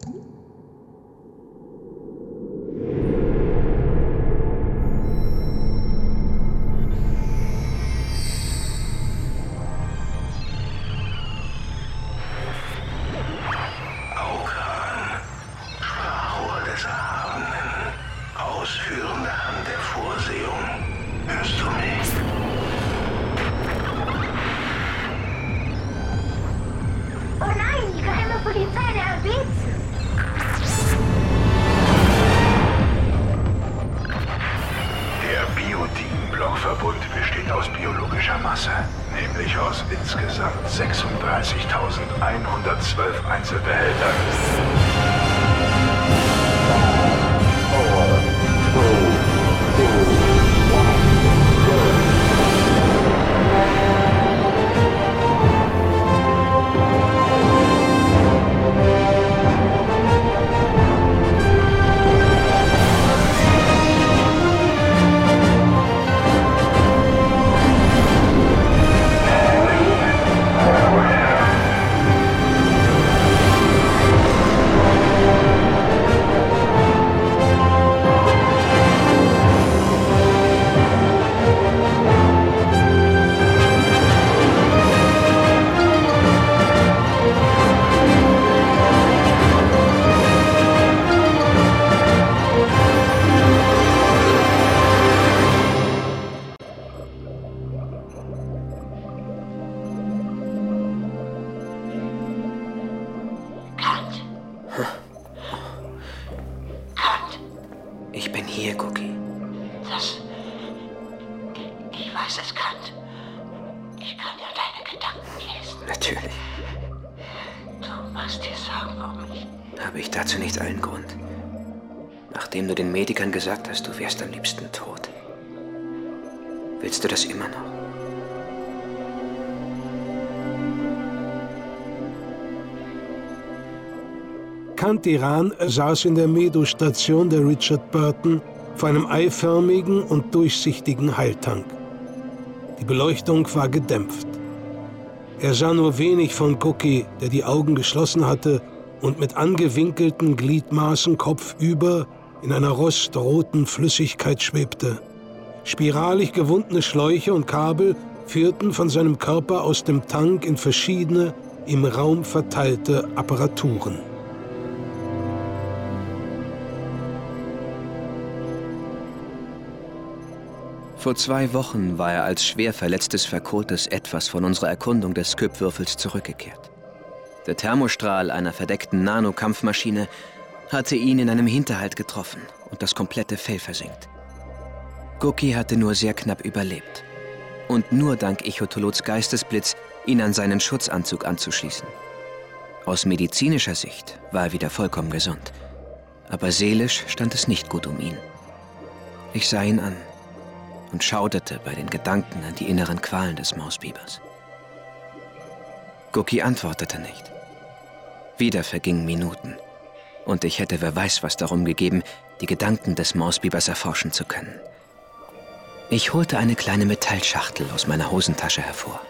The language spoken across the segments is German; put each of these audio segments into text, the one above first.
gesagt Kantiran saß in der Medo-Station der Richard Burton vor einem eiförmigen und durchsichtigen Heiltank. Die Beleuchtung war gedämpft. Er sah nur wenig von Cookie, der die Augen geschlossen hatte und mit angewinkelten Gliedmaßen kopfüber in einer rostroten Flüssigkeit schwebte. Spiralig gewundene Schläuche und Kabel führten von seinem Körper aus dem Tank in verschiedene, im Raum verteilte Apparaturen. Vor zwei Wochen war er als schwer verletztes Verkohltes etwas von unserer Erkundung des Skypwürfels zurückgekehrt. Der Thermostrahl einer verdeckten Nanokampfmaschine hatte ihn in einem Hinterhalt getroffen und das komplette Fell versenkt. Goki hatte nur sehr knapp überlebt. Und nur dank Ichotolots Geistesblitz ihn an seinen Schutzanzug anzuschließen. Aus medizinischer Sicht war er wieder vollkommen gesund. Aber seelisch stand es nicht gut um ihn. Ich sah ihn an und schauderte bei den Gedanken an die inneren Qualen des Mausbibers. Goki antwortete nicht. Wieder vergingen Minuten und ich hätte wer weiß was darum gegeben, die Gedanken des Mausbibers erforschen zu können. Ich holte eine kleine Metallschachtel aus meiner Hosentasche hervor.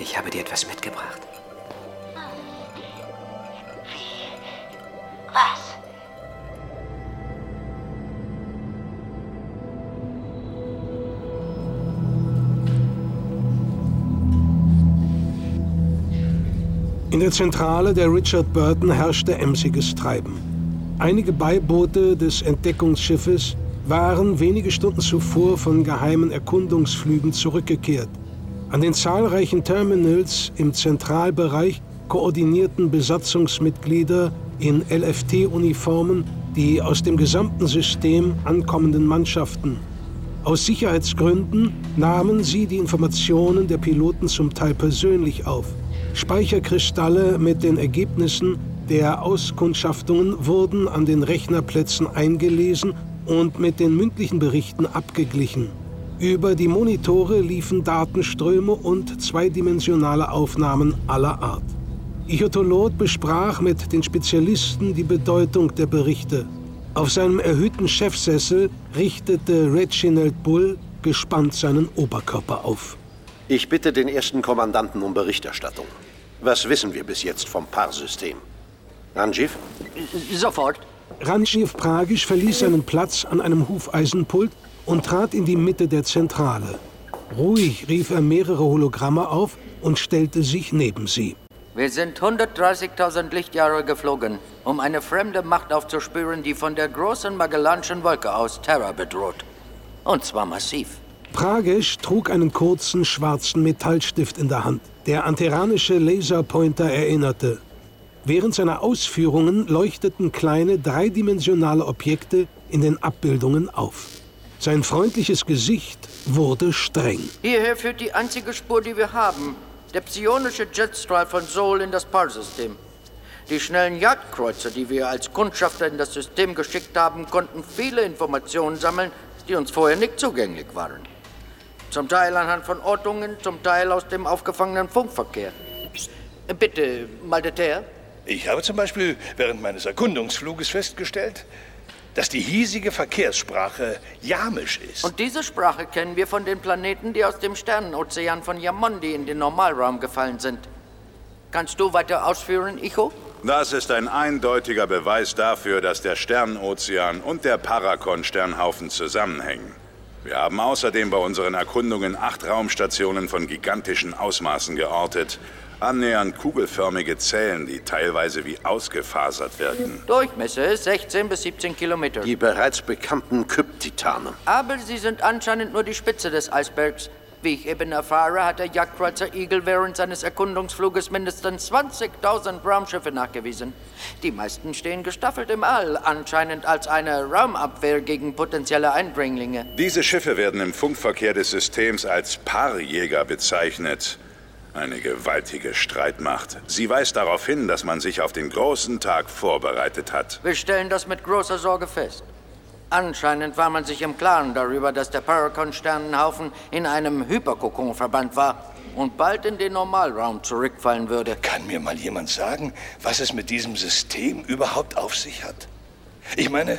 Ich habe dir etwas mitgebracht. Wie? Was? In der Zentrale der Richard Burton herrschte emsiges Treiben. Einige Beiboote des Entdeckungsschiffes waren wenige Stunden zuvor von geheimen Erkundungsflügen zurückgekehrt. An den zahlreichen Terminals im Zentralbereich koordinierten Besatzungsmitglieder in LFT-Uniformen die aus dem gesamten System ankommenden Mannschaften. Aus Sicherheitsgründen nahmen sie die Informationen der Piloten zum Teil persönlich auf. Speicherkristalle mit den Ergebnissen der Auskundschaftungen wurden an den Rechnerplätzen eingelesen und mit den mündlichen Berichten abgeglichen. Über die Monitore liefen Datenströme und zweidimensionale Aufnahmen aller Art. Ichotolot besprach mit den Spezialisten die Bedeutung der Berichte. Auf seinem erhöhten Chefsessel richtete Reginald Bull gespannt seinen Oberkörper auf. Ich bitte den ersten Kommandanten um Berichterstattung. Was wissen wir bis jetzt vom PAR-System? Ranjiv? Sofort. Ranjiv Pragisch verließ seinen Platz an einem Hufeisenpult und trat in die Mitte der Zentrale. Ruhig rief er mehrere Hologramme auf und stellte sich neben sie. Wir sind 130.000 Lichtjahre geflogen, um eine fremde Macht aufzuspüren, die von der großen Magellanischen Wolke aus Terror bedroht. Und zwar massiv. Pragisch trug einen kurzen schwarzen Metallstift in der Hand, der an terranische Laserpointer erinnerte. Während seiner Ausführungen leuchteten kleine dreidimensionale Objekte in den Abbildungen auf. Sein freundliches Gesicht wurde streng. Hierher führt die einzige Spur, die wir haben. Der psionische Jetstrahl von Sol in das PAR-System. Die schnellen Jagdkreuzer, die wir als Kundschafter in das System geschickt haben, konnten viele Informationen sammeln, die uns vorher nicht zugänglich waren. Zum Teil anhand von Ortungen, zum Teil aus dem aufgefangenen Funkverkehr. Bitte, Maldeter. Ich habe zum Beispiel während meines Erkundungsfluges festgestellt, dass die hiesige Verkehrssprache Yamisch ist. Und diese Sprache kennen wir von den Planeten, die aus dem Sternenozean von Yamondi in den Normalraum gefallen sind. Kannst du weiter ausführen, Icho? Das ist ein eindeutiger Beweis dafür, dass der Sternenozean und der Parakon-Sternhaufen zusammenhängen. Wir haben außerdem bei unseren Erkundungen acht Raumstationen von gigantischen Ausmaßen geortet. Annähernd kugelförmige Zellen, die teilweise wie ausgefasert wirken. Durchmesser 16 bis 17 Kilometer. Die bereits bekannten Kyptitane. Aber sie sind anscheinend nur die Spitze des Eisbergs. Wie ich eben erfahre, hat der Jagdkreuzer Eagle während seines Erkundungsfluges mindestens 20.000 Raumschiffe nachgewiesen. Die meisten stehen gestaffelt im All, anscheinend als eine Raumabwehr gegen potenzielle Eindringlinge. Diese Schiffe werden im Funkverkehr des Systems als Paarjäger bezeichnet. Eine gewaltige Streitmacht. Sie weist darauf hin, dass man sich auf den großen Tag vorbereitet hat. Wir stellen das mit großer Sorge fest. Anscheinend war man sich im Klaren darüber, dass der Paracon-Sternenhaufen in einem Hyperkokon verbannt war und bald in den Normalraum zurückfallen würde. Kann mir mal jemand sagen, was es mit diesem System überhaupt auf sich hat? Ich meine,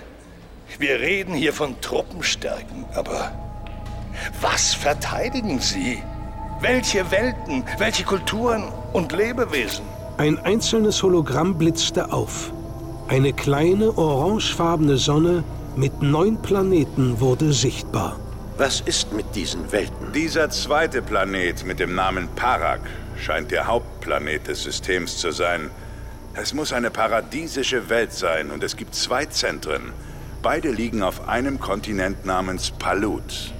wir reden hier von Truppenstärken, aber was verteidigen Sie? Welche Welten, welche Kulturen und Lebewesen? Ein einzelnes Hologramm blitzte auf. Eine kleine orangefarbene Sonne mit neun Planeten wurde sichtbar. Was ist mit diesen Welten? Dieser zweite Planet mit dem Namen Parak scheint der Hauptplanet des Systems zu sein. Es muss eine paradiesische Welt sein und es gibt zwei Zentren. Beide liegen auf einem Kontinent namens Palut.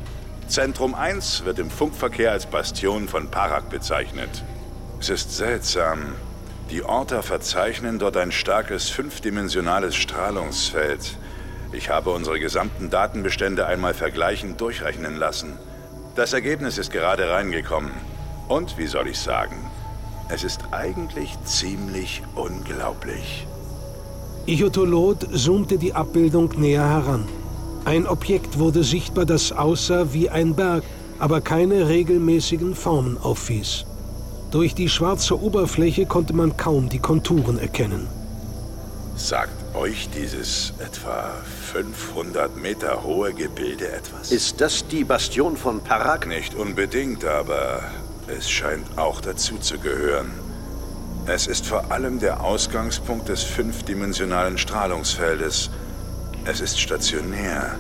Zentrum 1 wird im Funkverkehr als Bastion von Parak bezeichnet. Es ist seltsam. Die Orter verzeichnen dort ein starkes fünfdimensionales Strahlungsfeld. Ich habe unsere gesamten Datenbestände einmal vergleichend durchrechnen lassen. Das Ergebnis ist gerade reingekommen. Und wie soll ich sagen? Es ist eigentlich ziemlich unglaublich. Ichotolot zoomte die Abbildung näher heran. Ein Objekt wurde sichtbar, das aussah wie ein Berg, aber keine regelmäßigen Formen aufwies. Durch die schwarze Oberfläche konnte man kaum die Konturen erkennen. Sagt euch dieses etwa 500 Meter hohe Gebilde etwas? Ist das die Bastion von Parak? Nicht unbedingt, aber es scheint auch dazu zu gehören. Es ist vor allem der Ausgangspunkt des fünfdimensionalen Strahlungsfeldes. Es ist stationär.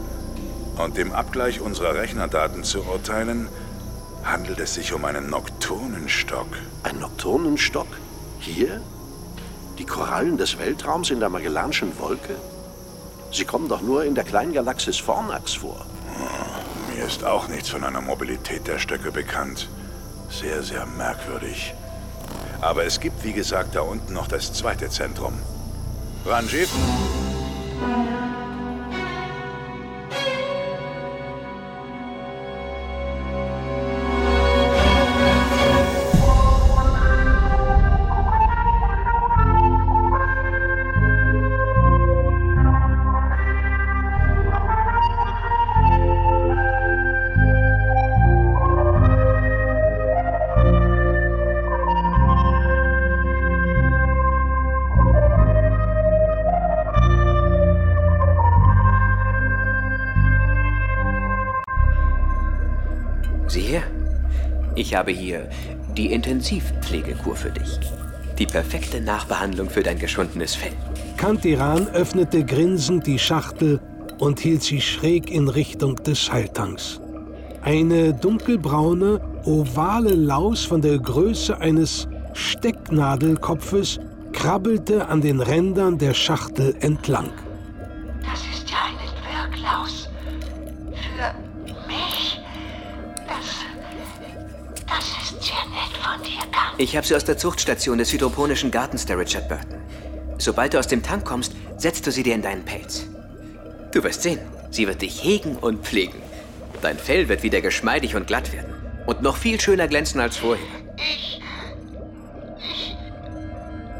Und dem Abgleich unserer Rechnerdaten zu urteilen, handelt es sich um einen Nocturnenstock. Ein Nocturnenstock? Hier? Die Korallen des Weltraums in der Magellanischen Wolke? Sie kommen doch nur in der kleinen Galaxis Fornax vor. Mir ist auch nichts von einer Mobilität der Stöcke bekannt. Sehr, sehr merkwürdig. Aber es gibt, wie gesagt, da unten noch das zweite Zentrum. Ranjiv? Habe hier die Intensivpflegekur für dich. Die perfekte Nachbehandlung für dein geschundenes Fell. Kantiran öffnete grinsend die Schachtel und hielt sie schräg in Richtung des Heiltanks. Eine dunkelbraune, ovale Laus von der Größe eines Stecknadelkopfes krabbelte an den Rändern der Schachtel entlang. Ich habe sie aus der Zuchtstation des hydroponischen Gartens der Richard Burton. Sobald du aus dem Tank kommst, setzt du sie dir in deinen Pelz. Du wirst sehen, sie wird dich hegen und pflegen. Dein Fell wird wieder geschmeidig und glatt werden. Und noch viel schöner glänzen als vorher. Ich. Ich.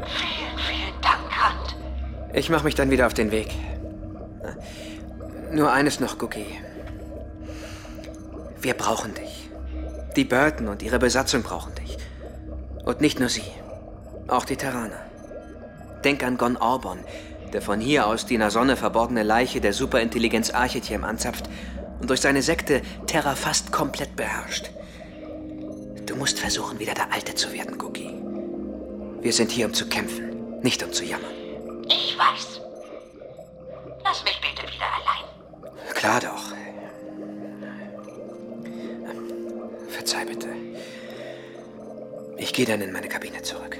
Vielen, vielen Dank, Kant. Ich mache mich dann wieder auf den Weg. Nur eines noch, Cookie. Wir brauchen dich. Die Burton und ihre Besatzung brauchen dich. Und nicht nur sie. Auch die Terraner. Denk an Gon Orbon, der von hier aus die in der Sonne verborgene Leiche der Superintelligenz Architiem anzapft und durch seine Sekte Terra fast komplett beherrscht. Du musst versuchen, wieder der Alte zu werden, Cookie. Wir sind hier, um zu kämpfen, nicht um zu jammern. Ich weiß. Lass mich bitte wieder allein. Klar doch. Verzeih bitte. Ich gehe dann in meine Kabine zurück.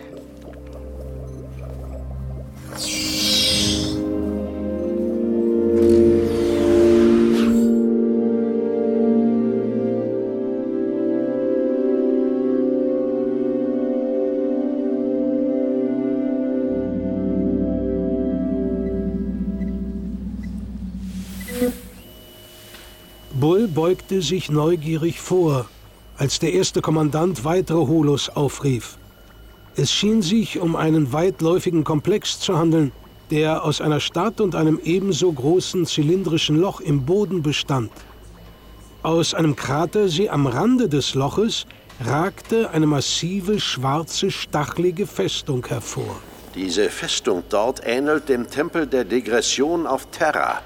Bull beugte sich neugierig vor, als der erste Kommandant weitere Holos aufrief. Es schien sich um einen weitläufigen Komplex zu handeln, der aus einer Stadt und einem ebenso großen zylindrischen Loch im Boden bestand. Aus einem Kratersee am Rande des Loches ragte eine massive, schwarze, stachelige Festung hervor. Diese Festung dort ähnelt dem Tempel der Degression auf Terra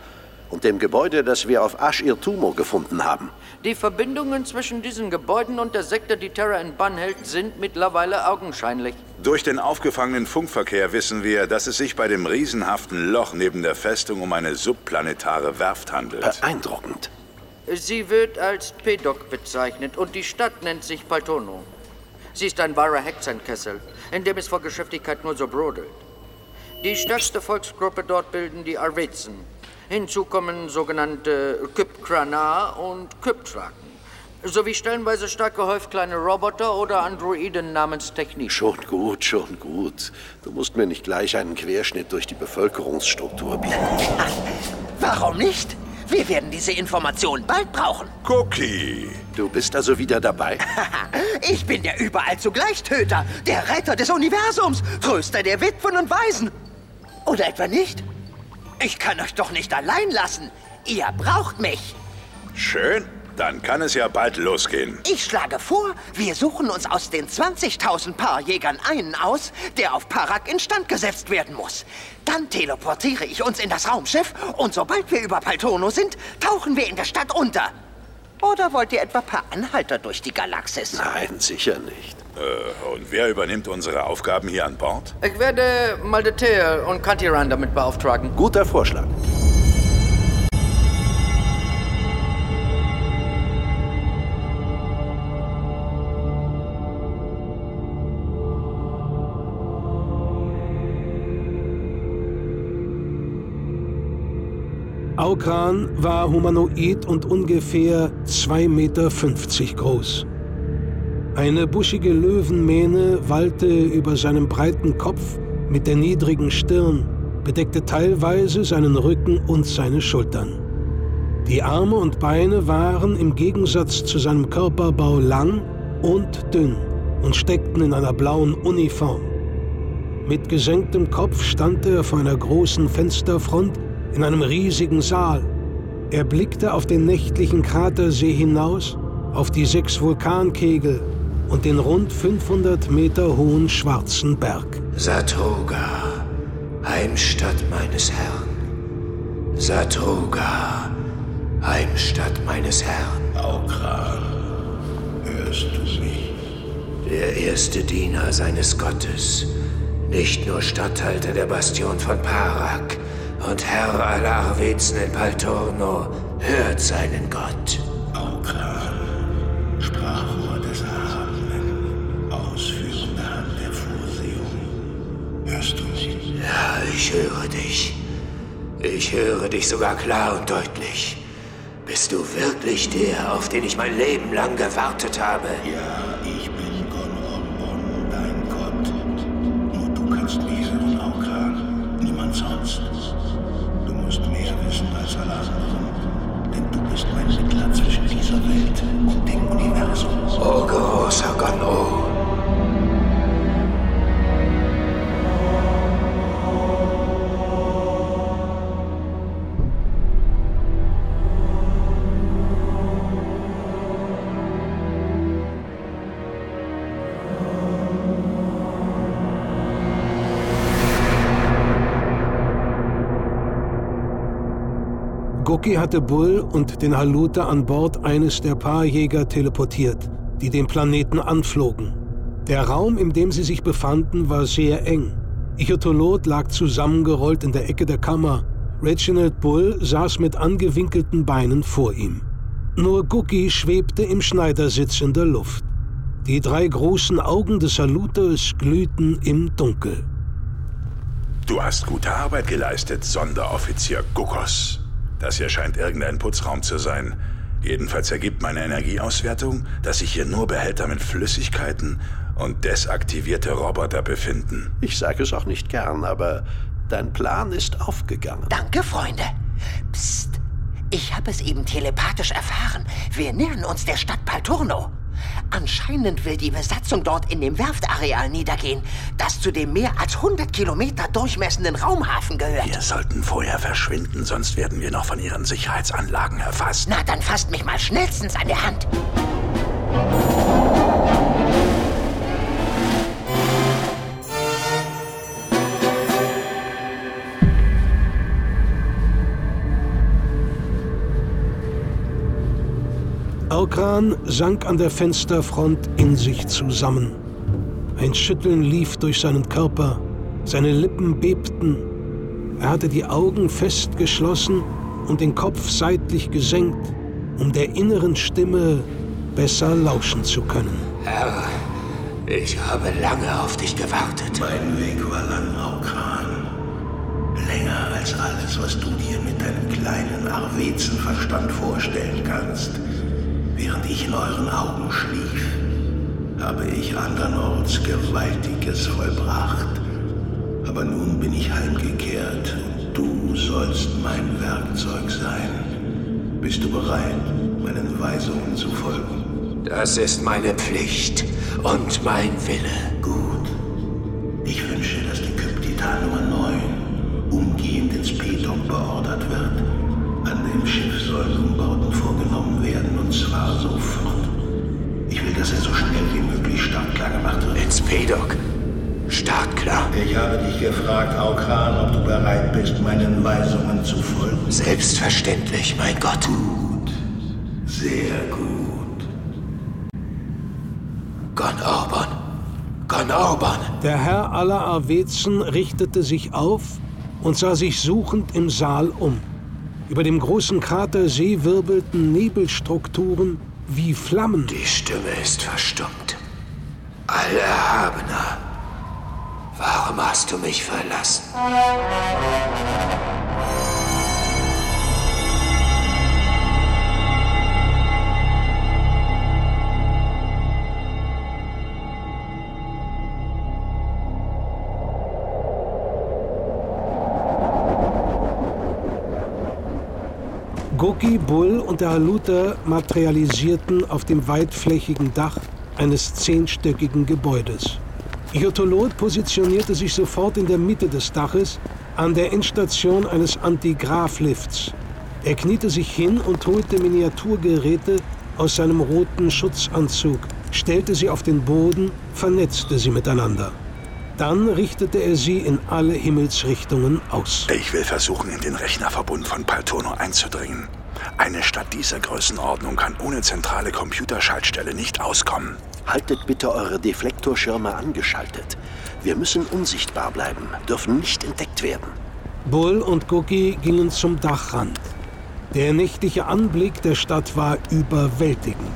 und dem Gebäude, das wir auf Ashir Tumo gefunden haben. Die Verbindungen zwischen diesen Gebäuden und der Sekte, die Terra in Bann hält, sind mittlerweile augenscheinlich. Durch den aufgefangenen Funkverkehr wissen wir, dass es sich bei dem riesenhaften Loch neben der Festung um eine subplanetare Werft handelt. Beeindruckend. Sie wird als Pedok bezeichnet und die Stadt nennt sich Paltono. Sie ist ein wahrer Hexenkessel, in dem es vor Geschäftigkeit nur so brodelt. Die stärkste Volksgruppe dort bilden die Arvezen. Hinzu kommen sogenannte Kypkranar und Kyptraken. Sowie stellenweise stark gehäuft kleine Roboter oder Androiden namens Technik. Schon gut, schon gut. Du musst mir nicht gleich einen Querschnitt durch die Bevölkerungsstruktur bieten. Warum nicht? Wir werden diese Information bald brauchen. Cookie! Du bist also wieder dabei? Ich bin der überall zugleich Töter, der Retter des Universums, Tröster der Witwen und Waisen. Oder etwa nicht? Ich kann euch doch nicht allein lassen. Ihr braucht mich. Schön. Dann kann es ja bald losgehen. Ich schlage vor, wir suchen uns aus den 20.000 Paar Jägern einen aus, der auf Parak instand gesetzt werden muss. Dann teleportiere ich uns in das Raumschiff und sobald wir über Paltono sind, tauchen wir in der Stadt unter. Oder wollt ihr etwa per Anhalter durch die Galaxis? Nein, sicher nicht. Äh, und wer übernimmt unsere Aufgaben hier an Bord? Ich werde Maldetea und Kantiran damit beauftragen. Guter Vorschlag. Aukran war humanoid und ungefähr 2,50 Meter groß. Eine buschige Löwenmähne wallte über seinem breiten Kopf mit der niedrigen Stirn, bedeckte teilweise seinen Rücken und seine Schultern. Die Arme und Beine waren im Gegensatz zu seinem Körperbau lang und dünn und steckten in einer blauen Uniform. Mit gesenktem Kopf stand er vor einer großen Fensterfront in einem riesigen Saal. Er blickte auf den nächtlichen Kratersee hinaus, auf die sechs Vulkankegel und den rund 500 Meter hohen schwarzen Berg. Satoga, Heimstatt meines Herrn. Satoga, Heimstatt meines Herrn. Aukran, hörst du mich? Der erste Diener seines Gottes. Nicht nur Statthalter der Bastion von Parak und Herr aller Arwezen in Paltorno hört seinen Gott. Aukran, Sprachrohr Hörst du mich? Ja, ich höre dich. Ich höre dich sogar klar und deutlich. Bist du wirklich der, auf den ich mein Leben lang gewartet habe? Ja, ich bin Gon Orbon, dein Gott. Nur du kannst mich hören, Aukran. Niemand sonst. Du musst mehr wissen als alle anderen. Denn du bist mein Mittler zwischen dieser Welt und dem Universum. Oh, großer Gon O. Goki hatte Bull und den Haluta an Bord eines der paar Jäger teleportiert, die den Planeten anflogen. Der Raum, in dem sie sich befanden, war sehr eng. Ichotolot lag zusammengerollt in der Ecke der Kammer. Reginald Bull saß mit angewinkelten Beinen vor ihm. Nur Guki schwebte im Schneidersitz in der Luft. Die drei großen Augen des Saluters glühten im Dunkel. Du hast gute Arbeit geleistet, Sonderoffizier Gukos. Das hier scheint irgendein Putzraum zu sein. Jedenfalls ergibt meine Energieauswertung, dass sich hier nur Behälter mit Flüssigkeiten und desaktivierte Roboter befinden. Ich sage es auch nicht gern, aber dein Plan ist aufgegangen. Danke, Freunde. Psst. Ich habe es eben telepathisch erfahren. Wir nähern uns der Stadt Palturno. Anscheinend will die Besatzung dort in dem Werftareal niedergehen, das zu dem mehr als 100 Kilometer durchmessenden Raumhafen gehört. Wir sollten vorher verschwinden, sonst werden wir noch von ihren Sicherheitsanlagen erfasst. Na, dann fasst mich mal schnellstens an der Hand. Aukran sank an der Fensterfront in sich zusammen. Ein Schütteln lief durch seinen Körper, seine Lippen bebten. Er hatte die Augen fest geschlossen und den Kopf seitlich gesenkt, um der inneren Stimme besser lauschen zu können. Herr, ich habe lange auf dich gewartet. Mein Weg war lang, Aukran. Länger als alles, was du dir mit deinem kleinen Arwezenverstand vorstellen kannst. Während ich in euren Augen schlief, habe ich andernorts Gewaltiges vollbracht. Aber nun bin ich heimgekehrt und du sollst mein Werkzeug sein. Bist du bereit, meinen Weisungen zu folgen? Das ist meine Pflicht und mein Wille. Gut. Ich wünsche, dass die Kyptitan Nummer 9 umgehend ins P-Dock beordert wird. An dem Schiff sollen Umbauten vorgenommen zwar sofort. Ich will, dass er so schnell wie möglich startklar gemacht wird. Ins P-Dock. Startklar. Ich habe dich gefragt, Aukran, ob du bereit bist, meinen Weisungen zu folgen. Selbstverständlich, mein Gott. Gut. Sehr gut. Gon Orban. Gon Orban. Der Herr aller Arwezen richtete sich auf und sah sich suchend im Saal um. Über dem großen Kratersee wirbelten Nebelstrukturen wie Flammen. Die Stimme ist verstummt. Allerhabener, warum hast du mich verlassen? Goki, Bull und der Haluta materialisierten auf dem weitflächigen Dach eines zehnstöckigen Gebäudes. Iotolot positionierte sich sofort in der Mitte des Daches an der Endstation eines Antigraphlifts. Er kniete sich hin und holte Miniaturgeräte aus seinem roten Schutzanzug, stellte sie auf den Boden, vernetzte sie miteinander. Dann richtete er sie in alle Himmelsrichtungen aus. Ich will versuchen, in den Rechnerverbund von Paltono einzudringen. Eine Stadt dieser Größenordnung kann ohne zentrale Computerschaltstelle nicht auskommen. Haltet bitte eure Deflektorschirme angeschaltet. Wir müssen unsichtbar bleiben, dürfen nicht entdeckt werden. Bull und Cookie gingen zum Dachrand. Der nächtliche Anblick der Stadt war überwältigend.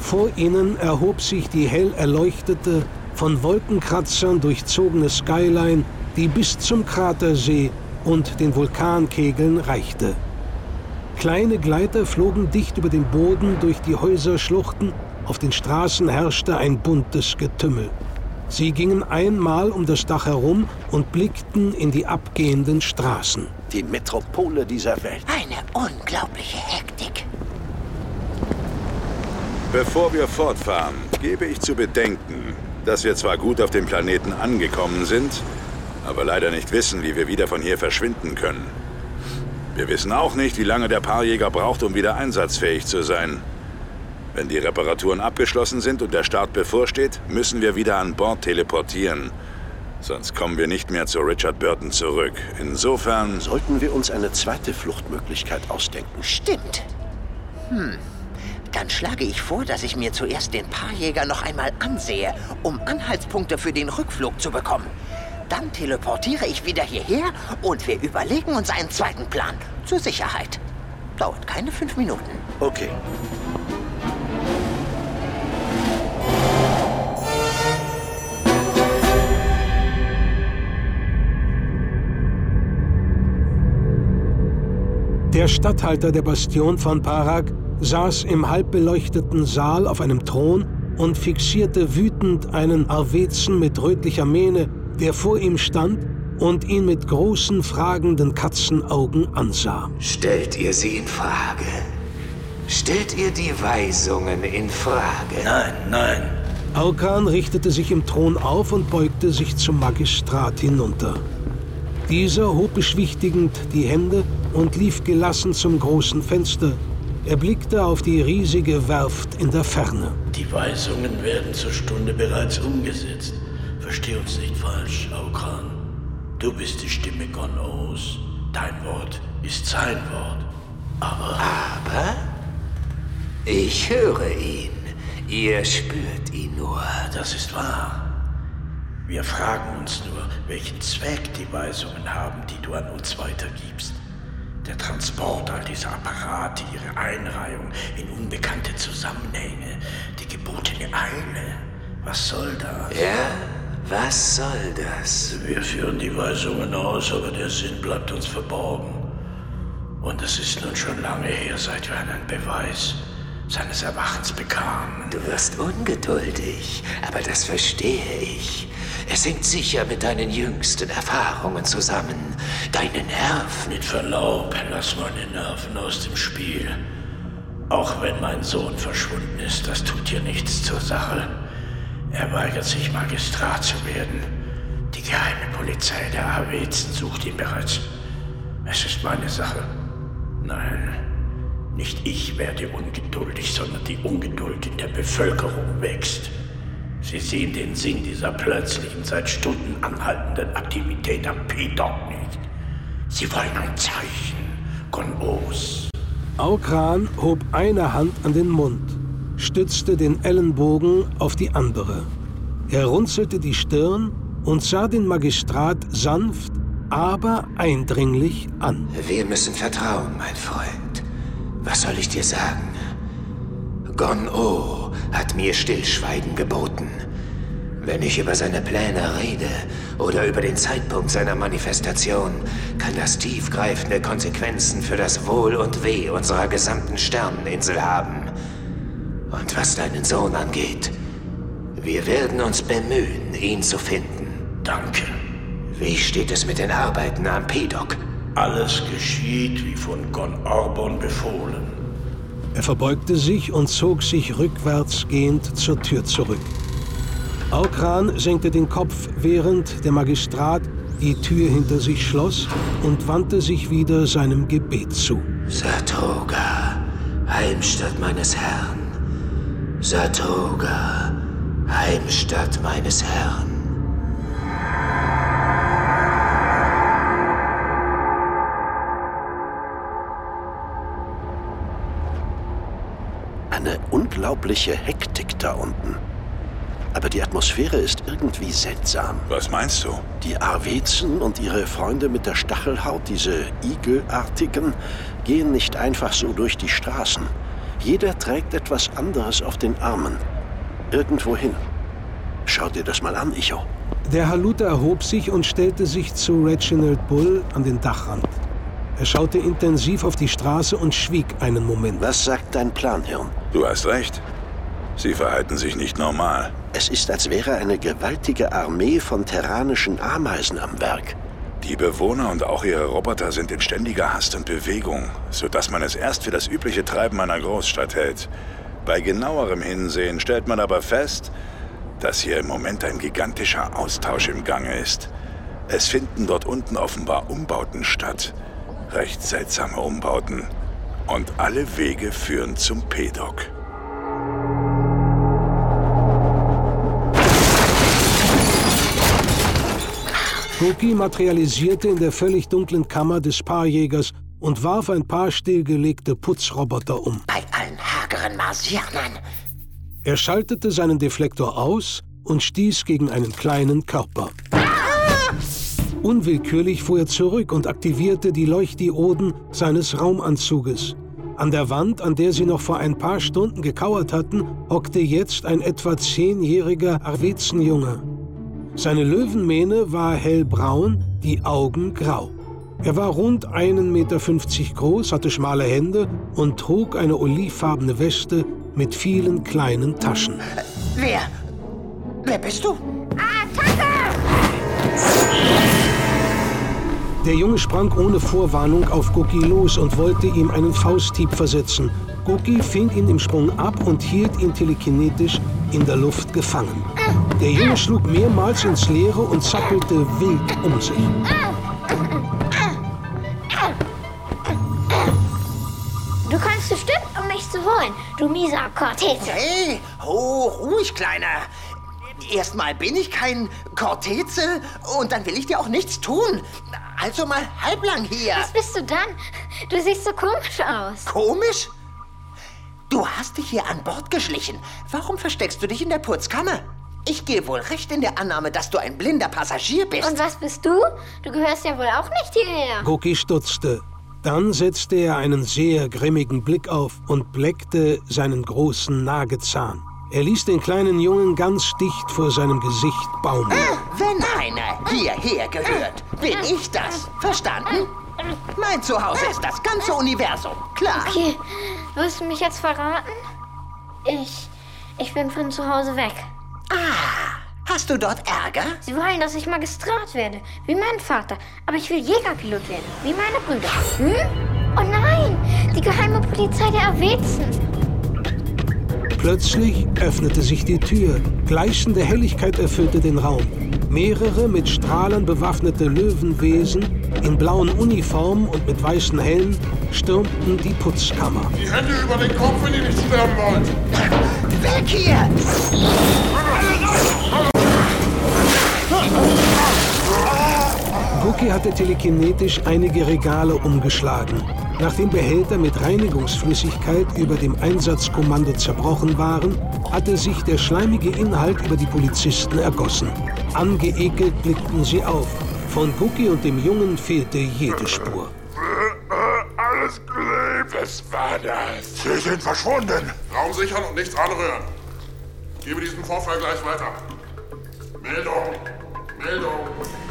Vor ihnen erhob sich die hell erleuchtete, von Wolkenkratzern durchzogene Skyline, die bis zum Kratersee und den Vulkankegeln reichte. Kleine Gleiter flogen dicht über den Boden durch die Häuserschluchten, auf den Straßen herrschte ein buntes Getümmel. Sie gingen einmal um das Dach herum und blickten in die abgehenden Straßen. Die Metropole dieser Welt. Eine unglaubliche Hektik. Bevor wir fortfahren, gebe ich zu bedenken, dass wir zwar gut auf dem Planeten angekommen sind, aber leider nicht wissen, wie wir wieder von hier verschwinden können. Wir wissen auch nicht, wie lange der Paarjäger braucht, um wieder einsatzfähig zu sein. Wenn die Reparaturen abgeschlossen sind und der Start bevorsteht, müssen wir wieder an Bord teleportieren. Sonst kommen wir nicht mehr zu Richard Burton zurück. Insofern... Sollten wir uns eine zweite Fluchtmöglichkeit ausdenken? Stimmt. Hm. Dann schlage ich vor, dass ich mir zuerst den Paarjäger noch einmal ansehe, um Anhaltspunkte für den Rückflug zu bekommen. Dann teleportiere ich wieder hierher und wir überlegen uns einen zweiten Plan. Zur Sicherheit. Dauert keine fünf Minuten. Okay. Der Statthalter der Bastion von Parag saß im halbbeleuchteten Saal auf einem Thron und fixierte wütend einen Arwezen mit rötlicher Mähne, der vor ihm stand und ihn mit großen, fragenden Katzenaugen ansah. Stellt ihr sie in Frage? Stellt ihr die Weisungen in Frage? Nein, nein. Aukan richtete sich im Thron auf und beugte sich zum Magistrat hinunter. Dieser hob beschwichtigend die Hände und lief gelassen zum großen Fenster. Er blickte auf die riesige Werft in der Ferne. Die Weisungen werden zur Stunde bereits umgesetzt. Versteh uns nicht falsch, Aukran. Du bist die Stimme Gon-Os. Dein Wort ist sein Wort. Aber... Aber? Ich höre ihn. Ihr spürt ihn nur. Das ist wahr. Wir fragen uns nur, welchen Zweck die Weisungen haben, die du an uns weitergibst. Der Transport all dieser Apparate, ihre Einreihung in unbekannte Zusammenhänge, die gebotene Eile. Was soll das? Ja, was soll das? Wir führen die Weisungen aus, aber der Sinn bleibt uns verborgen. Und es ist nun schon lange her, seit wir einen Beweis seines Erwachens bekamen. Du wirst ungeduldig, aber das verstehe ich. Es hängt sicher mit deinen jüngsten Erfahrungen zusammen. Deine Nerven. Mit Verlaub, lass meine Nerven aus dem Spiel. Auch wenn mein Sohn verschwunden ist, das tut dir nichts zur Sache. Er weigert sich, Magistrat zu werden. Die geheime Polizei der Awezen sucht ihn bereits. Es ist meine Sache. Nein, nicht ich werde ungeduldig, sondern die Ungeduld in der Bevölkerung wächst. Sie sehen den Sinn dieser plötzlichen, seit Stunden anhaltenden Aktivität am P-Dog nicht. Sie wollen ein Zeichen. Gon-Os. Aukran hob eine Hand an den Mund, stützte den Ellenbogen auf die andere. Er runzelte die Stirn und sah den Magistrat sanft, aber eindringlich an. Wir müssen vertrauen, mein Freund. Was soll ich dir sagen? Gon-O hat mir Stillschweigen geboten. Wenn ich über seine Pläne rede oder über den Zeitpunkt seiner Manifestation, kann das tiefgreifende Konsequenzen für das Wohl und Weh unserer gesamten Sterneninsel haben. Und was deinen Sohn angeht, wir werden uns bemühen, ihn zu finden. Danke. Wie steht es mit den Arbeiten am P-Doc? Alles geschieht wie von Gon Orbon befohlen. Er verbeugte sich und zog sich rückwärts gehend zur Tür zurück. Aukran senkte den Kopf, während der Magistrat die Tür hinter sich schloss und wandte sich wieder seinem Gebet zu. Satoga, Heimstatt meines Herrn. Satoga, Heimstatt meines Herrn. Unglaubliche Hektik da unten. Aber die Atmosphäre ist irgendwie seltsam. Was meinst du? Die Arwezen und ihre Freunde mit der Stachelhaut, diese Igelartigen, gehen nicht einfach so durch die Straßen. Jeder trägt etwas anderes auf den Armen. Irgendwohin. Schau dir das mal an, Icho. Der Haluter erhob sich und stellte sich zu Reginald Bull an den Dachrand. Er schaute intensiv auf die Straße und schwieg einen Moment. Was sagt dein Plan, Hirn? Du hast recht. Sie verhalten sich nicht normal. Es ist, als wäre eine gewaltige Armee von terranischen Ameisen am Werk. Die Bewohner und auch ihre Roboter sind in ständiger Hast und Bewegung, sodass man es erst für das übliche Treiben einer Großstadt hält. Bei genauerem Hinsehen stellt man aber fest, dass hier im Moment ein gigantischer Austausch im Gange ist. Es finden dort unten offenbar Umbauten statt. Recht seltsame Umbauten. Und alle Wege führen zum P-Doc. Cookie materialisierte in der völlig dunklen Kammer des Paarjägers und warf ein paar stillgelegte Putzroboter um. Bei allen hageren Marsianern. Er schaltete seinen Deflektor aus und stieß gegen einen kleinen Körper. Unwillkürlich fuhr er zurück und aktivierte die Leuchtdioden seines Raumanzuges. An der Wand, an der sie noch vor ein paar Stunden gekauert hatten, hockte jetzt ein etwa zehnjähriger Arwezenjunge. Seine Löwenmähne war hellbraun, die Augen grau. Er war rund 1,50 Meter groß, hatte schmale Hände und trug eine olivfarbene Weste mit vielen kleinen Taschen. Wer? Wer bist du? Der Junge sprang ohne Vorwarnung auf Guki los und wollte ihm einen Fausthieb versetzen. Guki fing ihn im Sprung ab und hielt ihn telekinetisch in der Luft gefangen. Der Junge schlug mehrmals ins Leere und zappelte wild um sich. Du kommst bestimmt, um mich zu holen, du mieser Cortese. Hey, oh, ruhig, Kleiner. Erstmal bin ich kein Corteze und dann will ich dir auch nichts tun. Also mal halblang hier. Was bist du dann? Du siehst so komisch aus. Komisch? Du hast dich hier an Bord geschlichen. Warum versteckst du dich in der Putzkammer? Ich gehe wohl recht in der Annahme, dass du ein blinder Passagier bist. Und was bist du? Du gehörst ja wohl auch nicht hierher. Guki stutzte. Dann setzte er einen sehr grimmigen Blick auf und bleckte seinen großen Nagezahn. Er ließ den kleinen Jungen ganz dicht vor seinem Gesicht baumeln. Wenn einer hierher gehört, bin ich das. Verstanden? Mein Zuhause ist das ganze Universum. Klar. Okay, wirst du mich jetzt verraten? Ich. Ich bin von zu Hause weg. Ah, hast du dort Ärger? Sie wollen, dass ich Magistrat werde, wie mein Vater. Aber ich will Jägerpilot werden, wie meine Brüder. Hm? Oh nein, die geheime Polizei der Awezen. Plötzlich öffnete sich die Tür. Gleißende Helligkeit erfüllte den Raum. Mehrere mit Strahlen bewaffnete Löwenwesen in blauen Uniformen und mit weißen Helmen stürmten die Putzkammer. Die Hände über den Kopf, wenn ihr nicht sterben wollt. Weg hier! Cookie hatte telekinetisch einige Regale umgeschlagen. Nachdem Behälter mit Reinigungsflüssigkeit über dem Einsatzkommando zerbrochen waren, hatte sich der schleimige Inhalt über die Polizisten ergossen. Angeekelt blickten sie auf. Von Cookie und dem Jungen fehlte jede Spur. Alles gelebt. Was war das? Sie sind verschwunden. Raum sichern und nichts anrühren. Gebe diesen Vorfall gleich weiter. Meldung. Meldung.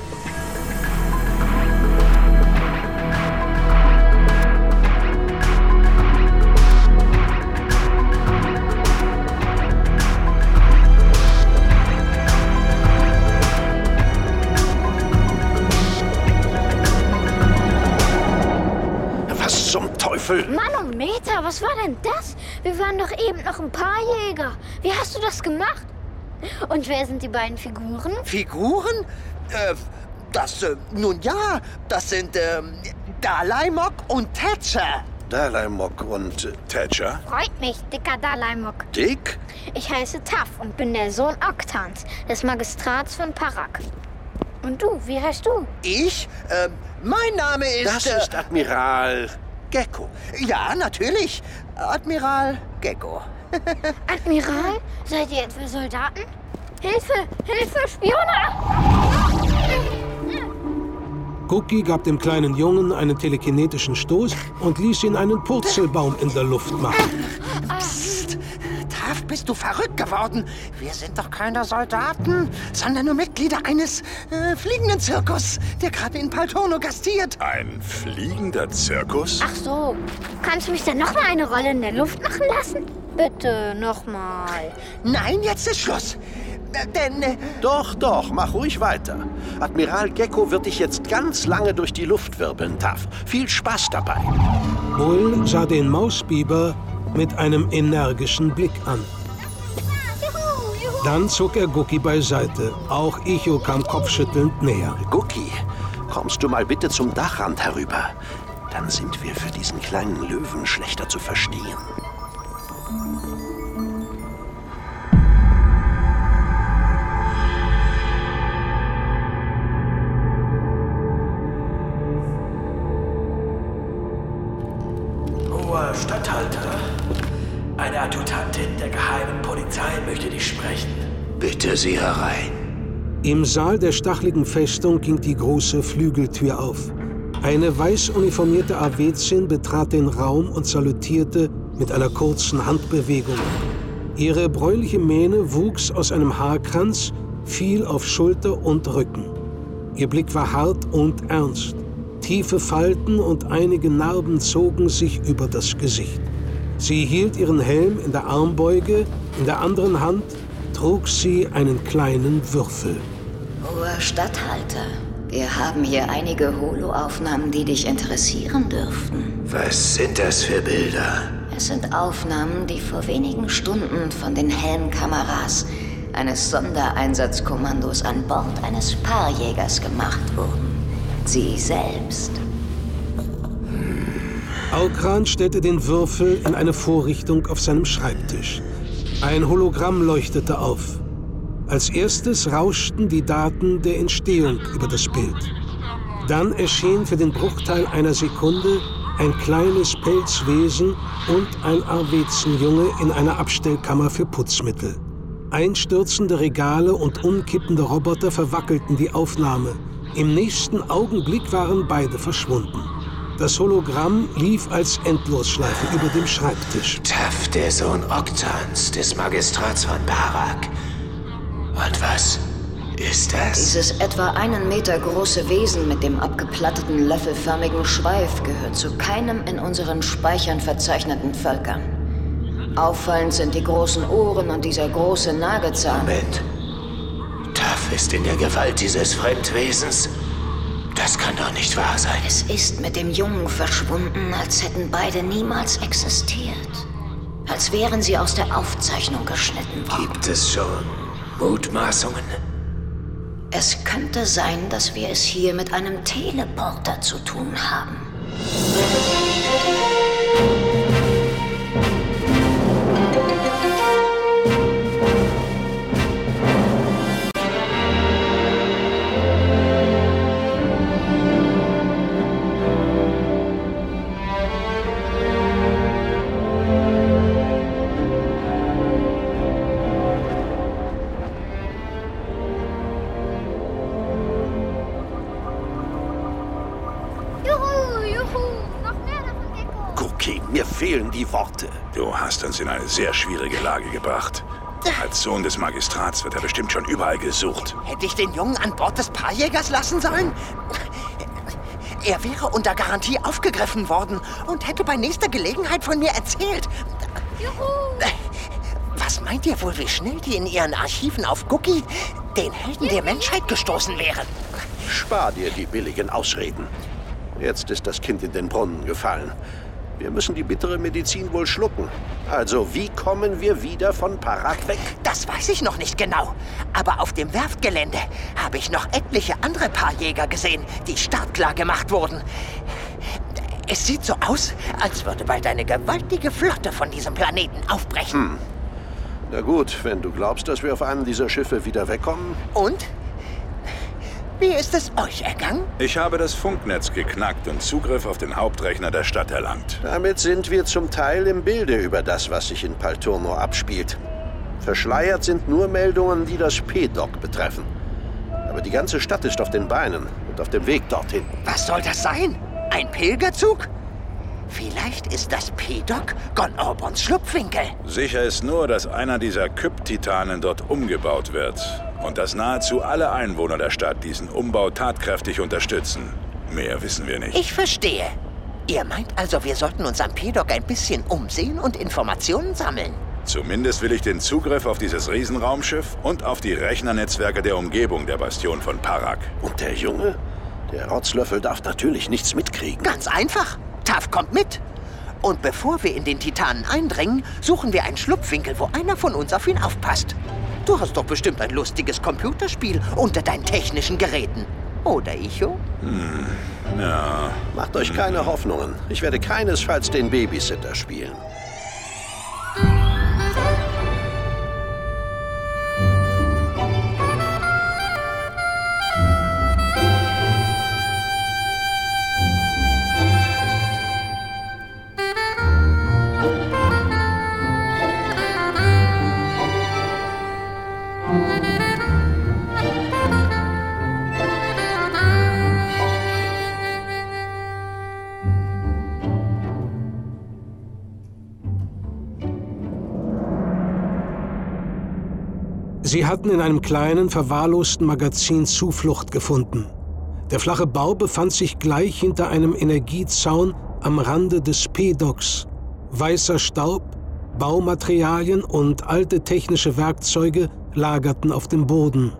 Teufel? Manometer, was war denn das? Wir waren doch eben noch ein paar Jäger. Wie hast du das gemacht? Und wer sind die beiden Figuren? Figuren? Äh, das, äh, nun ja, das sind, ähm, Dalaimok und Thatcher. Dalaimok und äh, Thatcher? Freut mich, dicker Dalaimok. Dick? Ich heiße Taff und bin der Sohn Oktans, des Magistrats von Parak. Und du, wie heißt du? Ich? Ähm, mein Name ist... Das äh, ist Admiral Gecko. Ja, natürlich. Admiral Gecko. Admiral? Seid ihr etwa Soldaten? Hilfe! Hilfe! Spione! Cookie gab dem kleinen Jungen einen telekinetischen Stoß und ließ ihn einen Purzelbaum in der Luft machen. Psst. Taff, bist du verrückt geworden? Wir sind doch keine Soldaten, sondern nur Mitglieder eines äh, fliegenden Zirkus, der gerade in Paltono gastiert. Ein fliegender Zirkus? Ach so. Kannst du mich dann noch mal eine Rolle in der Luft machen lassen? Bitte, noch mal. Nein, jetzt ist Schluss. Äh, Denn äh, Doch, doch, mach ruhig weiter. Admiral Gecko wird dich jetzt ganz lange durch die Luft wirbeln, Taff. Viel Spaß dabei. Bull sah den Mausbiber mit einem energischen Blick an. Dann zog er Gucki beiseite. Auch Icho kam kopfschüttelnd näher. Gucki, kommst du mal bitte zum Dachrand herüber? Dann sind wir für diesen kleinen Löwen schlechter zu verstehen. Hoher Statthalter, eine Adjutantin der geheimen Polizei möchte dich sprechen. Bitte Sie herein. Im Saal der stachligen Festung ging die große Flügeltür auf. Eine weiß uniformierte Avezin betrat den Raum und salutierte mit einer kurzen Handbewegung. Ihre bräunliche Mähne wuchs aus einem Haarkranz, fiel auf Schulter und Rücken. Ihr Blick war hart und ernst. Tiefe Falten und einige Narben zogen sich über das Gesicht. Sie hielt ihren Helm in der Armbeuge, in der anderen Hand trug sie einen kleinen Würfel. Hoher Statthalter, wir haben hier einige Holoaufnahmen, die dich interessieren dürften. Was sind das für Bilder? Es sind Aufnahmen, die vor wenigen Stunden von den Helmkameras eines Sondereinsatzkommandos an Bord eines Paarjägers gemacht wurden. Sie selbst. Aukran stellte den Würfel in eine Vorrichtung auf seinem Schreibtisch. Ein Hologramm leuchtete auf. Als erstes rauschten die Daten der Entstehung über das Bild. Dann erschien für den Bruchteil einer Sekunde ein kleines Pelzwesen und ein Arvezenjunge in einer Abstellkammer für Putzmittel. Einstürzende Regale und umkippende Roboter verwackelten die Aufnahme. Im nächsten Augenblick waren beide verschwunden. Das Hologramm lief als Endlosschleife über dem Schreibtisch. Taff, der Sohn Oktans, des Magistrats von Barak. Und was ist das? Dieses etwa einen Meter große Wesen mit dem abgeplatteten, löffelförmigen Schweif gehört zu keinem in unseren Speichern verzeichneten Völkern. Auffallend sind die großen Ohren und dieser große Nagezahn. Moment. Taff ist in der Gewalt dieses Fremdwesens. Das kann doch nicht wahr sein. Es ist mit dem Jungen verschwunden, als hätten beide niemals existiert. Als wären sie aus der Aufzeichnung geschnitten worden. Gibt es schon Mutmaßungen? Es könnte sein, dass wir es hier mit einem Teleporter zu tun haben. Sehr schwierige Lage gebracht. Als Sohn des Magistrats wird er bestimmt schon überall gesucht. hätte ich den Jungen an Bord des Paarjägers lassen sollen? Er wäre unter Garantie aufgegriffen worden und hätte bei nächster Gelegenheit von mir erzählt. Was meint ihr wohl, wie schnell die in ihren Archiven auf Cookie, den Helden der Menschheit, gestoßen wären? Spar dir die billigen Ausreden. Jetzt ist das Kind in den Brunnen gefallen. Wir müssen die bittere Medizin wohl schlucken. Also, wie kommen wir wieder von Parak weg? Das weiß ich noch nicht genau. Aber auf dem Werftgelände habe ich noch etliche andere Paarjäger gesehen, die startklar gemacht wurden. Es sieht so aus, als würde bald eine gewaltige Flotte von diesem Planeten aufbrechen. Hm. Na gut, wenn du glaubst, dass wir auf einem dieser Schiffe wieder wegkommen. Und? Wie ist es euch ergangen? Ich habe das Funknetz geknackt und Zugriff auf den Hauptrechner der Stadt erlangt. Damit sind wir zum Teil im Bilde über das, was sich in Palturno abspielt. Verschleiert sind nur Meldungen, die das P-Doc betreffen. Aber die ganze Stadt ist auf den Beinen und auf dem Weg dorthin. Was soll das sein? Ein Pilgerzug? Vielleicht ist das P-Doc Gon Orbons Schlupfwinkel. Sicher ist nur, dass einer dieser Kyp-Titanen dort umgebaut wird. Und dass nahezu alle Einwohner der Stadt diesen Umbau tatkräftig unterstützen. Mehr wissen wir nicht. Ich verstehe. Ihr meint also, wir sollten uns am P-Doc ein bisschen umsehen und Informationen sammeln? Zumindest will ich den Zugriff auf dieses Riesenraumschiff und auf die Rechnernetzwerke der Umgebung der Bastion von Parak. Und der Junge? Der Rotzlöffel darf natürlich nichts mitkriegen. Ganz einfach. Taff kommt mit. Und bevor wir in den Titanen eindringen, suchen wir einen Schlupfwinkel, wo einer von uns auf ihn aufpasst. Du hast doch bestimmt ein lustiges Computerspiel unter deinen technischen Geräten. Oder, Icho? Hm, ja. Macht euch keine Hoffnungen. Ich werde keinesfalls den Babysitter spielen. Sie hatten in einem kleinen, verwahrlosten Magazin Zuflucht gefunden. Der flache Bau befand sich gleich hinter einem Energiezaun am Rande des P-Docks. Weißer Staub, Baumaterialien und alte technische Werkzeuge lagerten auf dem Boden.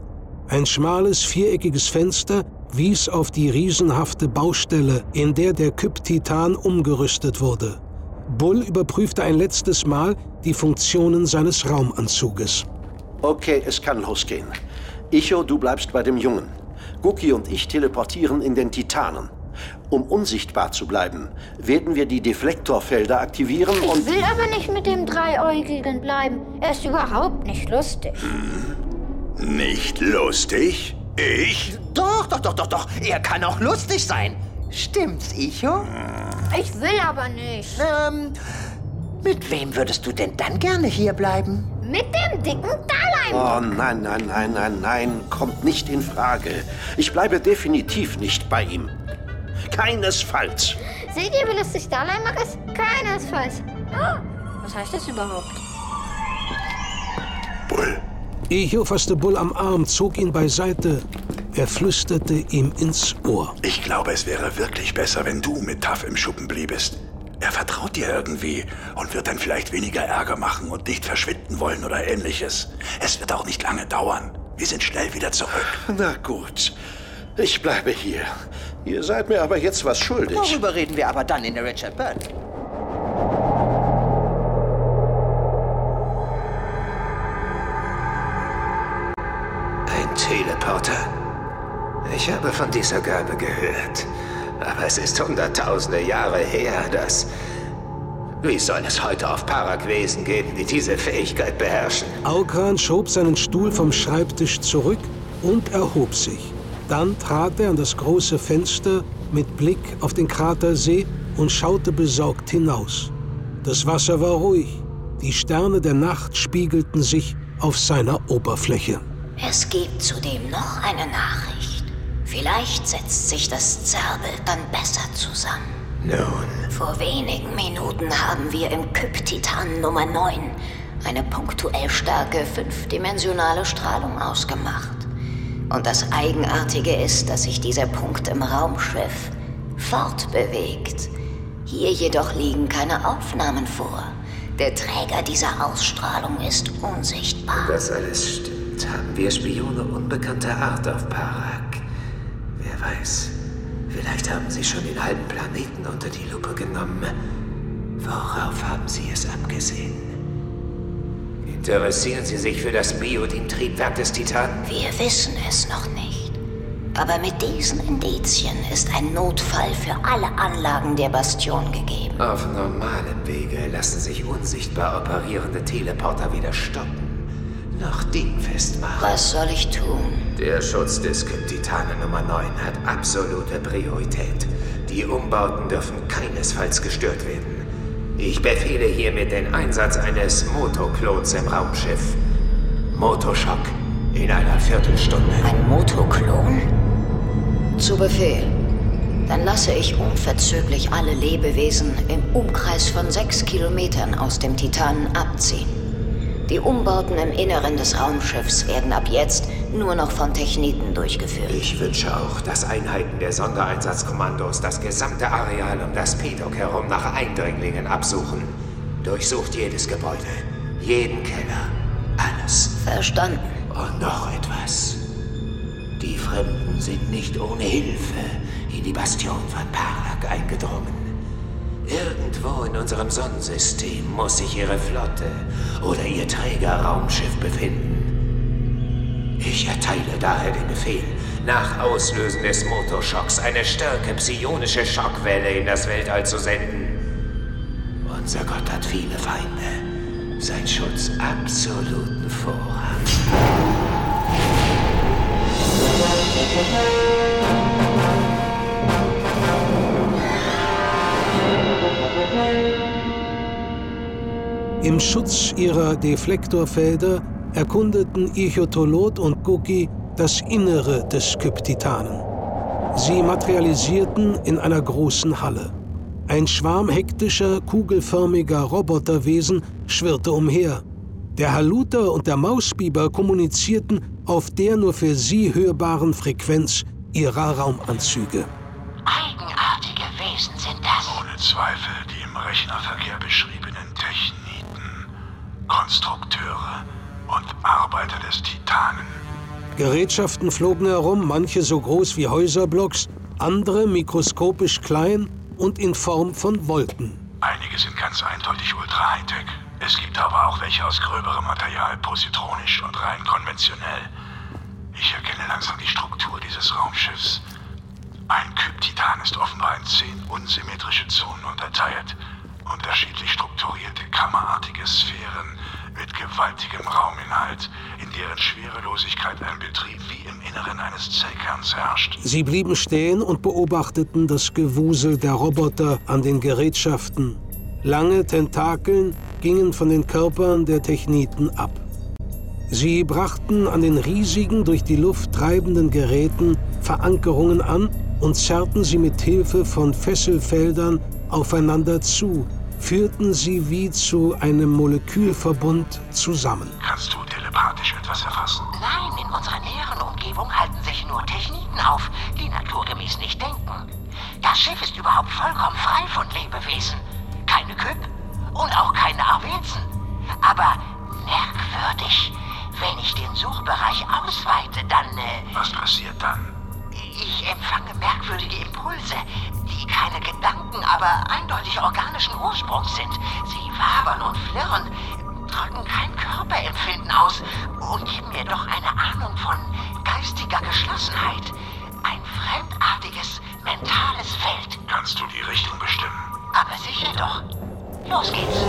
Ein schmales, viereckiges Fenster wies auf die riesenhafte Baustelle, in der der Kyp-Titan umgerüstet wurde. Bull überprüfte ein letztes Mal die Funktionen seines Raumanzuges. Okay, es kann losgehen. Icho, du bleibst bei dem Jungen. Guki und ich teleportieren in den Titanen. Um unsichtbar zu bleiben, werden wir die Deflektorfelder aktivieren Ich und... will aber nicht mit dem Dreiäugigen bleiben. Er ist überhaupt nicht lustig. Nicht lustig? Ich? Doch, doch, doch, doch, doch. Er kann auch lustig sein. Stimmt's, Icho? Ich will aber nicht. Ähm, mit wem würdest du denn dann gerne hier bleiben? Mit dem dicken Dalai. Oh nein, nein, nein, nein, nein, kommt nicht in Frage. Ich bleibe definitiv nicht bei ihm. Keinesfalls. Seht ihr, wie lustig Dalai ist? Keinesfalls. Oh, was heißt das überhaupt? Bull. Icho fasste Bull am Arm, zog ihn beiseite. Er flüsterte ihm ins Ohr. Ich glaube, es wäre wirklich besser, wenn du mit Taff im Schuppen bliebest. Er vertraut dir irgendwie und wird dann vielleicht weniger Ärger machen und nicht verschwinden wollen oder ähnliches. Es wird auch nicht lange dauern. Wir sind schnell wieder zurück. Na gut, ich bleibe hier. Ihr seid mir aber jetzt was schuldig. Darüber reden wir aber dann in der Richard Bird. Ein Teleporter. Ich habe von dieser Gabe gehört. Aber es ist hunderttausende Jahre her, dass... Wie soll es heute auf Parak Wesen geben, die diese Fähigkeit beherrschen? Aukran schob seinen Stuhl vom Schreibtisch zurück und erhob sich. Dann trat er an das große Fenster mit Blick auf den Kratersee und schaute besorgt hinaus. Das Wasser war ruhig. Die Sterne der Nacht spiegelten sich auf seiner Oberfläche. Es gibt zudem noch eine Nachricht. Vielleicht setzt sich das Zerrbild dann besser zusammen. Nun, Vor wenigen Minuten haben wir im Kyp-Titan Nummer 9 eine punktuell starke fünfdimensionale Strahlung ausgemacht. Und das Eigenartige ist, dass sich dieser Punkt im Raumschiff fortbewegt. Hier jedoch liegen keine Aufnahmen vor. Der Träger dieser Ausstrahlung ist unsichtbar. das alles stimmt. Haben wir Spione unbekannter Art auf Parak? Wer weiß. Vielleicht haben sie schon den halben Planeten unter die Lupe genommen. Worauf haben sie es abgesehen? Interessieren Sie sich für das Biodin-Triebwerk des Titanen? Wir wissen es noch nicht. Aber mit diesen Indizien ist ein Notfall für alle Anlagen der Bastion gegeben. Auf normalem Wege lassen sich unsichtbar operierende Teleporter wieder stoppen. Noch dingfest machen. Was soll ich tun? Der Schutz des Kryptitanen Nummer 9 hat absolute Priorität. Die Umbauten dürfen keinesfalls gestört werden. Ich befehle hiermit den Einsatz eines Motoklons im Raumschiff. Motoschock in einer Viertelstunde. Ein Motoklon? Zu Befehl. Dann lasse ich unverzüglich alle Lebewesen im Umkreis von sechs Kilometern aus dem Titanen abziehen. Die Umbauten im Inneren des Raumschiffs werden ab jetzt nur noch von Techniten durchgeführt. Ich wünsche auch, dass Einheiten der Sondereinsatzkommandos das gesamte Areal um das Pedok herum nach Eindringlingen absuchen. Durchsucht jedes Gebäude, jeden Keller, alles. Verstanden. Und noch etwas. Die Fremden sind nicht ohne Hilfe in die Bastion von Parak eingedrungen. Irgendwo in unserem Sonnensystem muss sich ihre Flotte oder ihr Trägerraumschiff befinden. Ich erteile daher den Befehl, nach Auslösen des Motorschocks eine starke psionische Schockwelle in das Weltall zu senden. Unser Gott hat viele Feinde. Sein Schutz absoluten Vorrang. Im Schutz ihrer Deflektorfelder erkundeten Ichotolot und Guki das Innere des Skyptitanen. Sie materialisierten in einer großen Halle. Ein Schwarm hektischer, kugelförmiger Roboterwesen schwirrte umher. Der Haluter und der Mausbiber kommunizierten auf der nur für sie hörbaren Frequenz ihrer Raumanzüge. Eigenartige Wesen sind das. Ohne Zweifel die im Rechnerverkehr beschriebenen Techniten, Konstrukteure und Arbeiter des Titanen. Gerätschaften flogen herum, manche so groß wie Häuserblocks, andere mikroskopisch klein und in Form von Wolken. Einige sind ganz eindeutig ultra-Hightech. Es gibt aber auch welche aus gröberem Material, positronisch und rein konventionell. Ich erkenne langsam die Struktur dieses Raumschiffs. Ein Kyp-Titan ist offenbar in zehn unsymmetrische Zonen unterteilt. Unterschiedlich strukturierte, kammerartige Sphären mit gewaltigem Rauminhalt, in deren Schwerelosigkeit ein Betrieb wie im Inneren eines Zellkerns herrscht. Sie blieben stehen und beobachteten das Gewusel der Roboter an den Gerätschaften. Lange Tentakeln gingen von den Körpern der Techniten ab. Sie brachten an den riesigen, durch die Luft treibenden Geräten Verankerungen an und zerrten sie mit Hilfe von Fesselfeldern aufeinander zu, führten sie wie zu einem Molekülverbund zusammen. Kannst du telepathisch etwas erfassen? Nein, in unserer näheren Umgebung halten sich nur Techniken auf, die naturgemäß nicht denken. Das Schiff ist überhaupt vollkommen frei von Lebewesen. Keine Küpp und auch keine Arwezen. Aber merkwürdig. Wenn ich den Suchbereich ausweite, dann... Äh, Was passiert dann? Ich empfange merkwürdige Impulse, die keine Gedanken, aber eindeutig organischen Ursprungs sind. Sie wabern und flirren, drücken kein Körperempfinden aus und geben mir doch eine Ahnung von geistiger Geschlossenheit. Ein fremdartiges, mentales Feld. Kannst du die Richtung bestimmen? Aber sicher doch. Los geht's.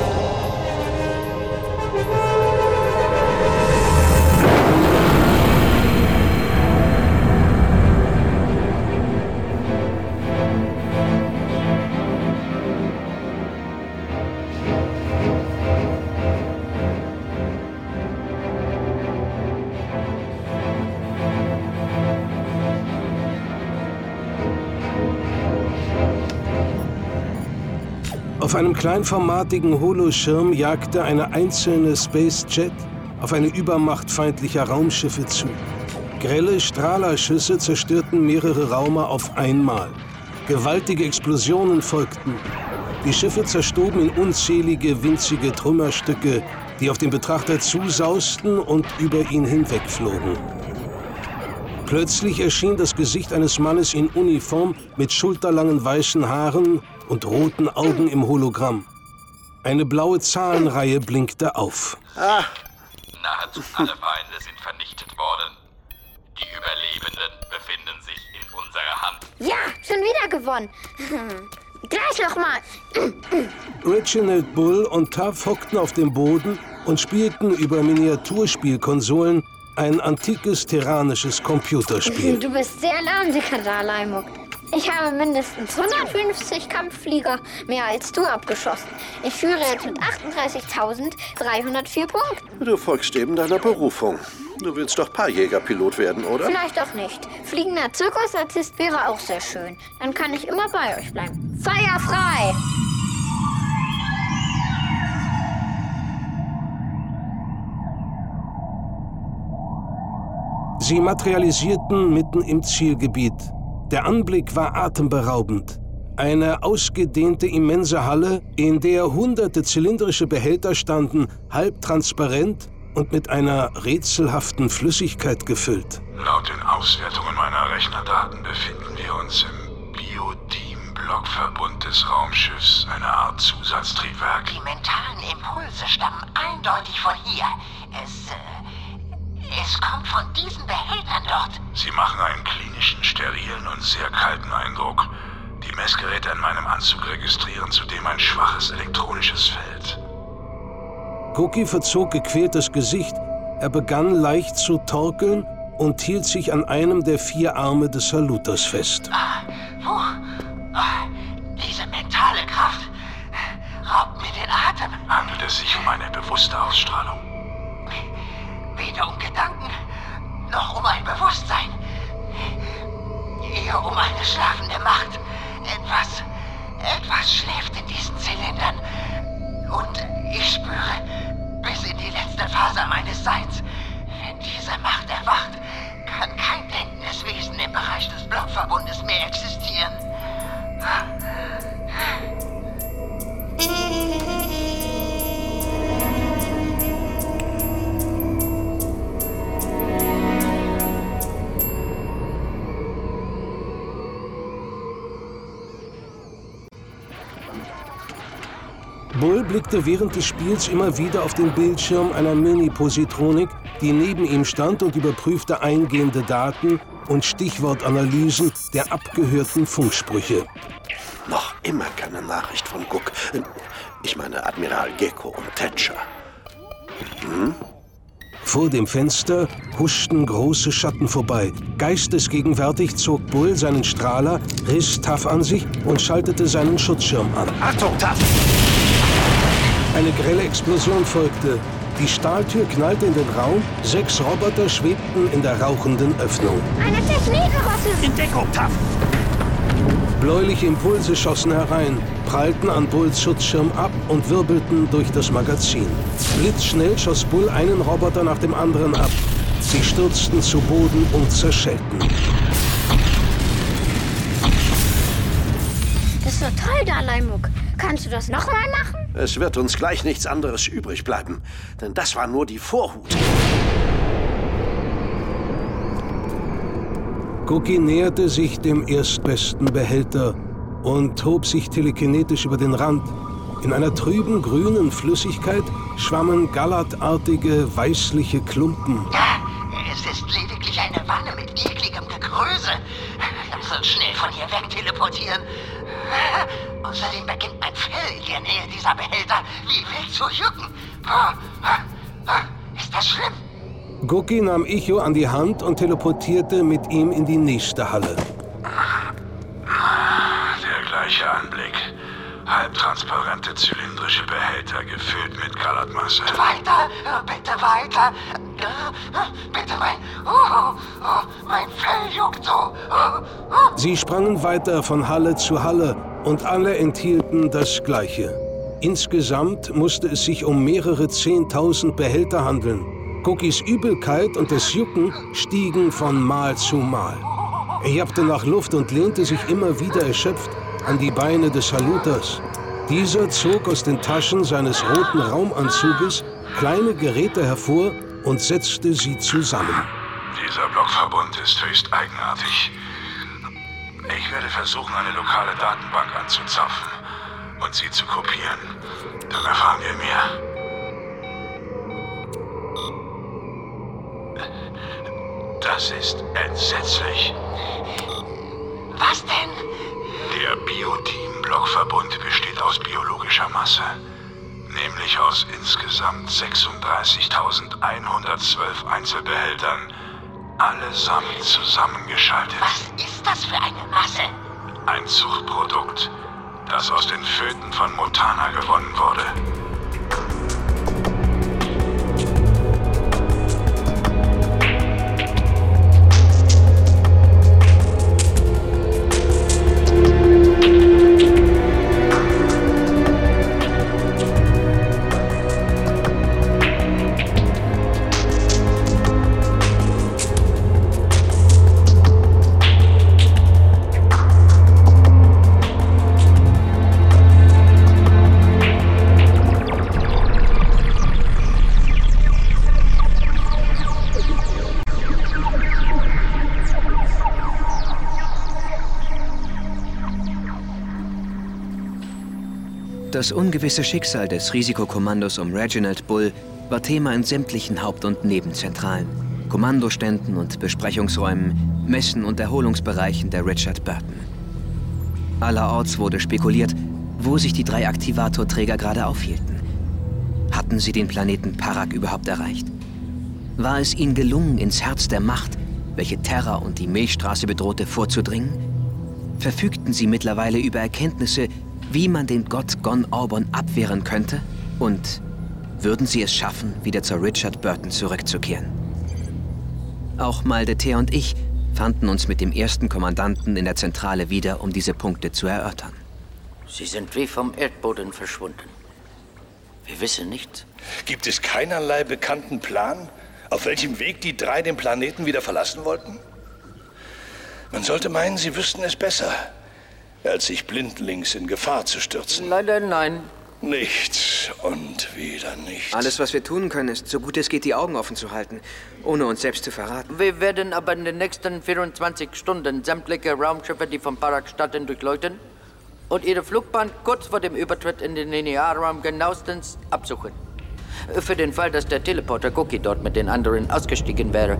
Einem kleinformatigen Holoschirm jagte eine einzelne Spacejet auf eine Übermacht feindlicher Raumschiffe zu. Grelle Strahlerschüsse zerstörten mehrere Raumer auf einmal. Gewaltige Explosionen folgten. Die Schiffe zerstoben in unzählige winzige Trümmerstücke, die auf den Betrachter zusausten und über ihn hinwegflogen. Plötzlich erschien das Gesicht eines Mannes in Uniform mit schulterlangen weißen Haaren und roten Augen im Hologramm. Eine blaue Zahlenreihe blinkte auf. Ah. Nahezu alle Feinde sind vernichtet worden. Die Überlebenden befinden sich in unserer Hand. Ja, schon wieder gewonnen. Gleich nochmal. Reginald Bull und Tuff hockten auf dem Boden und spielten über Miniaturspielkonsolen ein antikes terranisches Computerspiel. Du bist sehr lahmsicher, Dalaimuk. Ich habe mindestens 150 Kampfflieger mehr als du abgeschossen. Ich führe jetzt mit 38.304 Punkten. Du folgst eben deiner Berufung. Du willst doch Paarjägerpilot werden, oder? Vielleicht auch nicht. Fliegender Zirkusartist wäre auch sehr schön. Dann kann ich immer bei euch bleiben. Feuer frei! Sie materialisierten mitten im Zielgebiet. Der Anblick war atemberaubend. Eine ausgedehnte immense Halle, in der hunderte zylindrische Behälter standen, halb transparent und mit einer rätselhaften Flüssigkeit gefüllt. Laut den Auswertungen meiner Rechnerdaten befinden wir uns im Bioteam-Blockverbund des Raumschiffs, eine Art Zusatztriebwerk. Die mentalen Impulse stammen eindeutig von hier. Es, äh, es kommt von diesen Behältern dort. Sie machen einen klinischen, sterilen und sehr kalten Eindruck. Die Messgeräte in meinem Anzug registrieren zudem ein schwaches elektronisches Feld. Cookie verzog gequält das Gesicht. Er begann leicht zu torkeln und hielt sich an einem der vier Arme des Saluters fest. Ah, wo? Ah, diese mentale Kraft raubt mir den Atem. Handelt es sich um eine bewusste Ausstrahlung? Weder um Gedanken noch um ein Bewusstsein. Eher um eine schlafende Macht. Etwas, etwas schläft in diesen Zylindern. Und ich spüre bis in die letzte Faser meines Seins, wenn diese Macht erwacht, kann kein denkendes Wesen im Bereich des Blockverbundes mehr existieren. Bull blickte während des Spiels immer wieder auf den Bildschirm einer Mini-Positronik, die neben ihm stand und überprüfte eingehende Daten und Stichwortanalysen der abgehörten Funksprüche. Noch immer keine Nachricht von Cook. Ich meine Admiral Gecko und Thatcher. Hm? Vor dem Fenster huschten große Schatten vorbei. Geistesgegenwärtig zog Bull seinen Strahler, riss Taff an sich und schaltete seinen Schutzschirm an. Achtung, Taff! Eine grelle Explosion folgte. Die Stahltür knallte in den Raum, sechs Roboter schwebten in der rauchenden Öffnung. Eine Technikrosse! In Deckung, Taff! Bläuliche Impulse schossen herein, prallten an Bulls Schutzschirm ab und wirbelten durch das Magazin. Blitzschnell schoss Bull einen Roboter nach dem anderen ab. Sie stürzten zu Boden und zerschellten. Das ist doch toll, Dalaimuk. Kannst du das nochmal machen? Es wird uns gleich nichts anderes übrig bleiben, denn das war nur die Vorhut. Cookie näherte sich dem erstbesten Behälter und hob sich telekinetisch über den Rand. In einer trüben grünen Flüssigkeit schwammen gallertartige weißliche Klumpen. Es ist lediglich eine Wanne mit ekligem Gegröße. Lass uns schnell von hier weg teleportieren. Außerdem beginnt mein Fell in der Nähe dieser Behälter wie wild zu jucken. Ist das schlimm? Guki nahm Icho an die Hand und teleportierte mit ihm in die nächste Halle. Der gleiche Anblick. Halbtransparente zylindrische Behälter gefüllt mit Gallertmasse. Weiter, bitte weiter. Bitte mein. Oh, oh, mein Fell juckt so. Sie sprangen weiter von Halle zu Halle und alle enthielten das Gleiche. Insgesamt musste es sich um mehrere Zehntausend Behälter handeln. Cookies Übelkeit und das Jucken stiegen von Mal zu Mal. Er jappte nach Luft und lehnte sich immer wieder erschöpft an die Beine des Saluters. Dieser zog aus den Taschen seines roten Raumanzuges kleine Geräte hervor und setzte sie zusammen. Dieser Blockverbund ist höchst eigenartig. Ich werde versuchen, eine lokale Datenbank anzuzapfen und sie zu kopieren. Dann erfahren wir mehr. Das ist entsetzlich. Was denn? Der Bioteam-Blockverbund besteht aus biologischer Masse. Nämlich aus insgesamt 36.112 Einzelbehältern. Allesamt zusammengeschaltet. Was ist das für eine Masse? Ein Zuchtprodukt, das aus den Föten von Motana gewonnen wurde. Das ungewisse Schicksal des Risikokommandos um Reginald Bull war Thema in sämtlichen Haupt- und Nebenzentralen, Kommandoständen und Besprechungsräumen, Messen und Erholungsbereichen der Richard Burton. Allerorts wurde spekuliert, wo sich die drei Aktivatorträger gerade aufhielten. Hatten sie den Planeten Parak überhaupt erreicht? War es ihnen gelungen, ins Herz der Macht, welche Terra und die Milchstraße bedrohte, vorzudringen? Verfügten sie mittlerweile über Erkenntnisse, wie man den Gott Gon Orbon abwehren könnte? Und würden sie es schaffen, wieder zur Richard Burton zurückzukehren? Auch Maldeter und ich fanden uns mit dem ersten Kommandanten in der Zentrale wieder, um diese Punkte zu erörtern. Sie sind wie vom Erdboden verschwunden. Wir wissen nichts. Gibt es keinerlei bekannten Plan, auf welchem Weg die drei den Planeten wieder verlassen wollten? Man sollte meinen, sie wüssten es besser, als sich blindlings in Gefahr zu stürzen. Leider nein. Nichts und wieder nichts. Alles, was wir tun können, ist, so gut es geht, die Augen offen zu halten, ohne uns selbst zu verraten. Wir werden aber in den nächsten 24 Stunden sämtliche Raumschiffe, die vom Parak starten, durchleuchten und ihre Flugbahn kurz vor dem Übertritt in den Linearraum genauestens absuchen. Für den Fall, dass der Teleporter Cookie dort mit den anderen ausgestiegen wäre.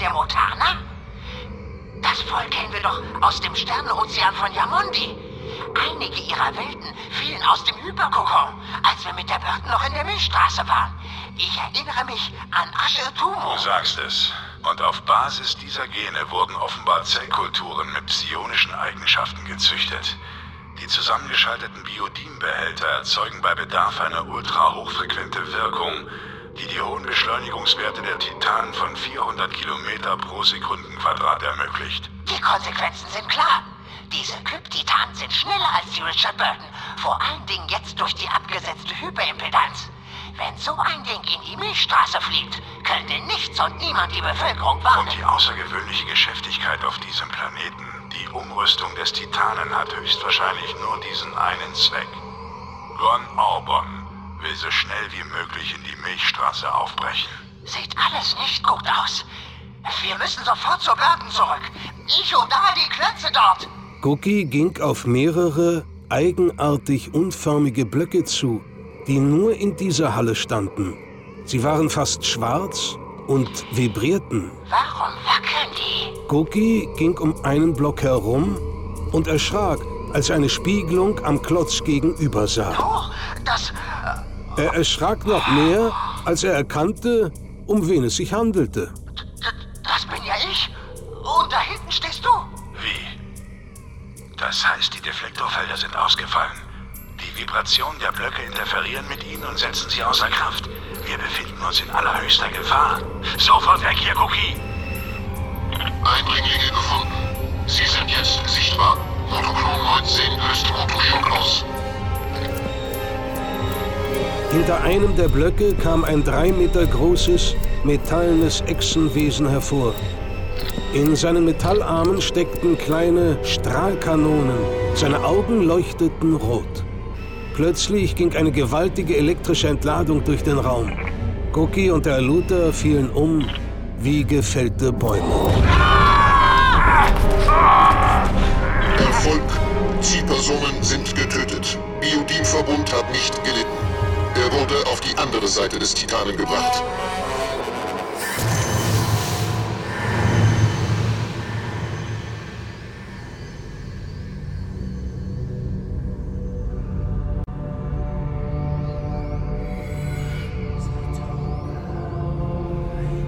Der Motana? Das Volk kennen wir doch aus dem Sternenozean von Yamundi. Einige ihrer Welten fielen aus dem Hyperkokon, als wir mit der Burton noch in der Milchstraße waren. Ich erinnere mich an Asche Tumo. Du sagst es. Und auf Basis dieser Gene wurden offenbar Zellkulturen mit psionischen Eigenschaften gezüchtet. Die zusammengeschalteten Biodimbehälter erzeugen bei Bedarf eine ultrahochfrequente Wirkung, die die hohen Beschleunigungswerte der Titanen von 400 Kilometer pro Sekundenquadrat ermöglicht. Die Konsequenzen sind klar. Diese Kryptitanen sind schneller als die Richard Burton. Vor allen Dingen jetzt durch die abgesetzte Hyperimpedanz. Wenn so ein Ding in die Milchstraße fliegt, könnte nichts und niemand die Bevölkerung warnen. Und die außergewöhnliche Geschäftigkeit auf diesem Planeten, die Umrüstung des Titanen, hat höchstwahrscheinlich nur diesen einen Zweck. Gon Orbon will so schnell wie möglich in die Milchstraße aufbrechen. Sieht alles nicht gut aus. Wir müssen sofort zur Burton zurück. Icho, da, die Klötze dort. Cookie ging auf mehrere eigenartig unförmige Blöcke zu, die nur in dieser Halle standen. Sie waren fast schwarz und vibrierten. Warum wackeln die? Cookie ging um einen Block herum und erschrak, als er eine Spiegelung am Klotz gegenüber sah. Oh, das... Er erschrak noch mehr, als er erkannte, um wen es sich handelte. Das bin ja ich. Und da hinten stehst du. Wie? Das heißt, die Deflektorfelder sind ausgefallen. Die Vibrationen der Blöcke interferieren mit ihnen und setzen sie außer Kraft. Wir befinden uns in allerhöchster Gefahr. Sofort weg hier, Cookie! Eindringlinge gefunden. Sie sind jetzt sichtbar. Motochron 19 löst Motoschock aus. Hinter einem der Blöcke kam ein drei Meter großes, metallenes Echsenwesen hervor. In seinen Metallarmen steckten kleine Strahlkanonen. Seine Augen leuchteten rot. Plötzlich ging eine gewaltige elektrische Entladung durch den Raum. Cookie und der Luther fielen um wie gefällte Bäume. Erfolg. Zielpersonen sind getötet. Biodin-Verbund hat nicht gelitten. Er wurde auf die andere Seite des Titanen gebracht.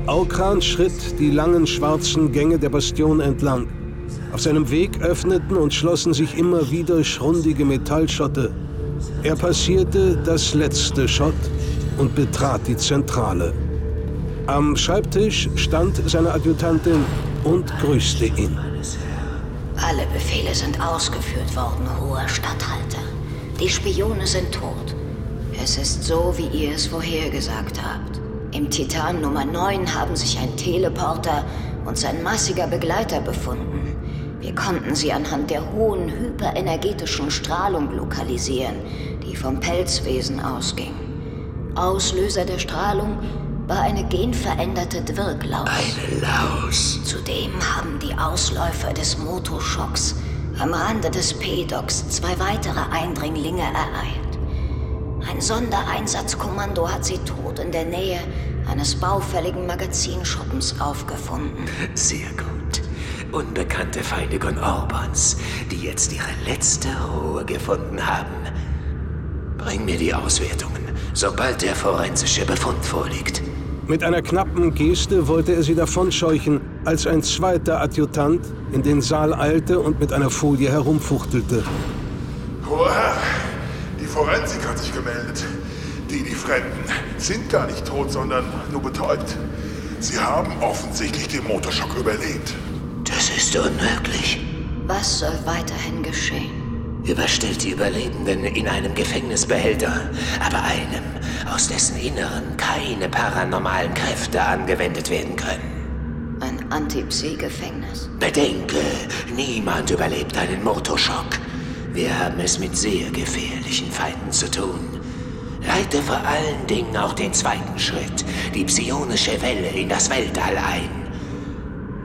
Aukran schritt die langen schwarzen Gänge der Bastion entlang. Auf seinem Weg öffneten und schlossen sich immer wieder schrundige Metallschotte, er passierte das letzte Schott und betrat die Zentrale. Am Schreibtisch stand seine Adjutantin und grüßte ihn. Alle Befehle sind ausgeführt worden, hoher Statthalter. Die Spione sind tot. Es ist so, wie ihr es vorhergesagt habt. Im Titan Nummer 9 haben sich ein Teleporter und sein massiger Begleiter befunden. Wir konnten sie anhand der hohen hyperenergetischen Strahlung lokalisieren, die vom Pelzwesen ausging. Auslöser der Strahlung war eine genveränderte Dwirklaus. Eine Laus. Zudem haben die Ausläufer des Motoschocks am Rande des P-Docks zwei weitere Eindringlinge ereilt. Ein Sondereinsatzkommando hat sie tot in der Nähe eines baufälligen Magazinschuppens aufgefunden. Sehr gut. Unbekannte Feinde Gon Orbans, die jetzt ihre letzte Ruhe gefunden haben. Bring mir die Auswertungen, sobald der forensische Befund vorliegt. Mit einer knappen Geste wollte er sie davonscheuchen, als ein zweiter Adjutant in den Saal eilte und mit einer Folie herumfuchtelte. Hoher Herr, die Forensik hat sich gemeldet. Die, die Fremden, sind gar nicht tot, sondern nur betäubt. Sie haben offensichtlich den Motorschock überlebt. Ist unmöglich. Was soll weiterhin geschehen? Überstellt die Überlebenden in einem Gefängnisbehälter, aber einem, aus dessen Inneren keine paranormalen Kräfte angewendet werden können. Ein Antipsy-Gefängnis. Bedenke, niemand überlebt einen Motorschock. Wir haben es mit sehr gefährlichen Feinden zu tun. Leite vor allen Dingen auch den zweiten Schritt, die psionische Welle in das Weltall ein.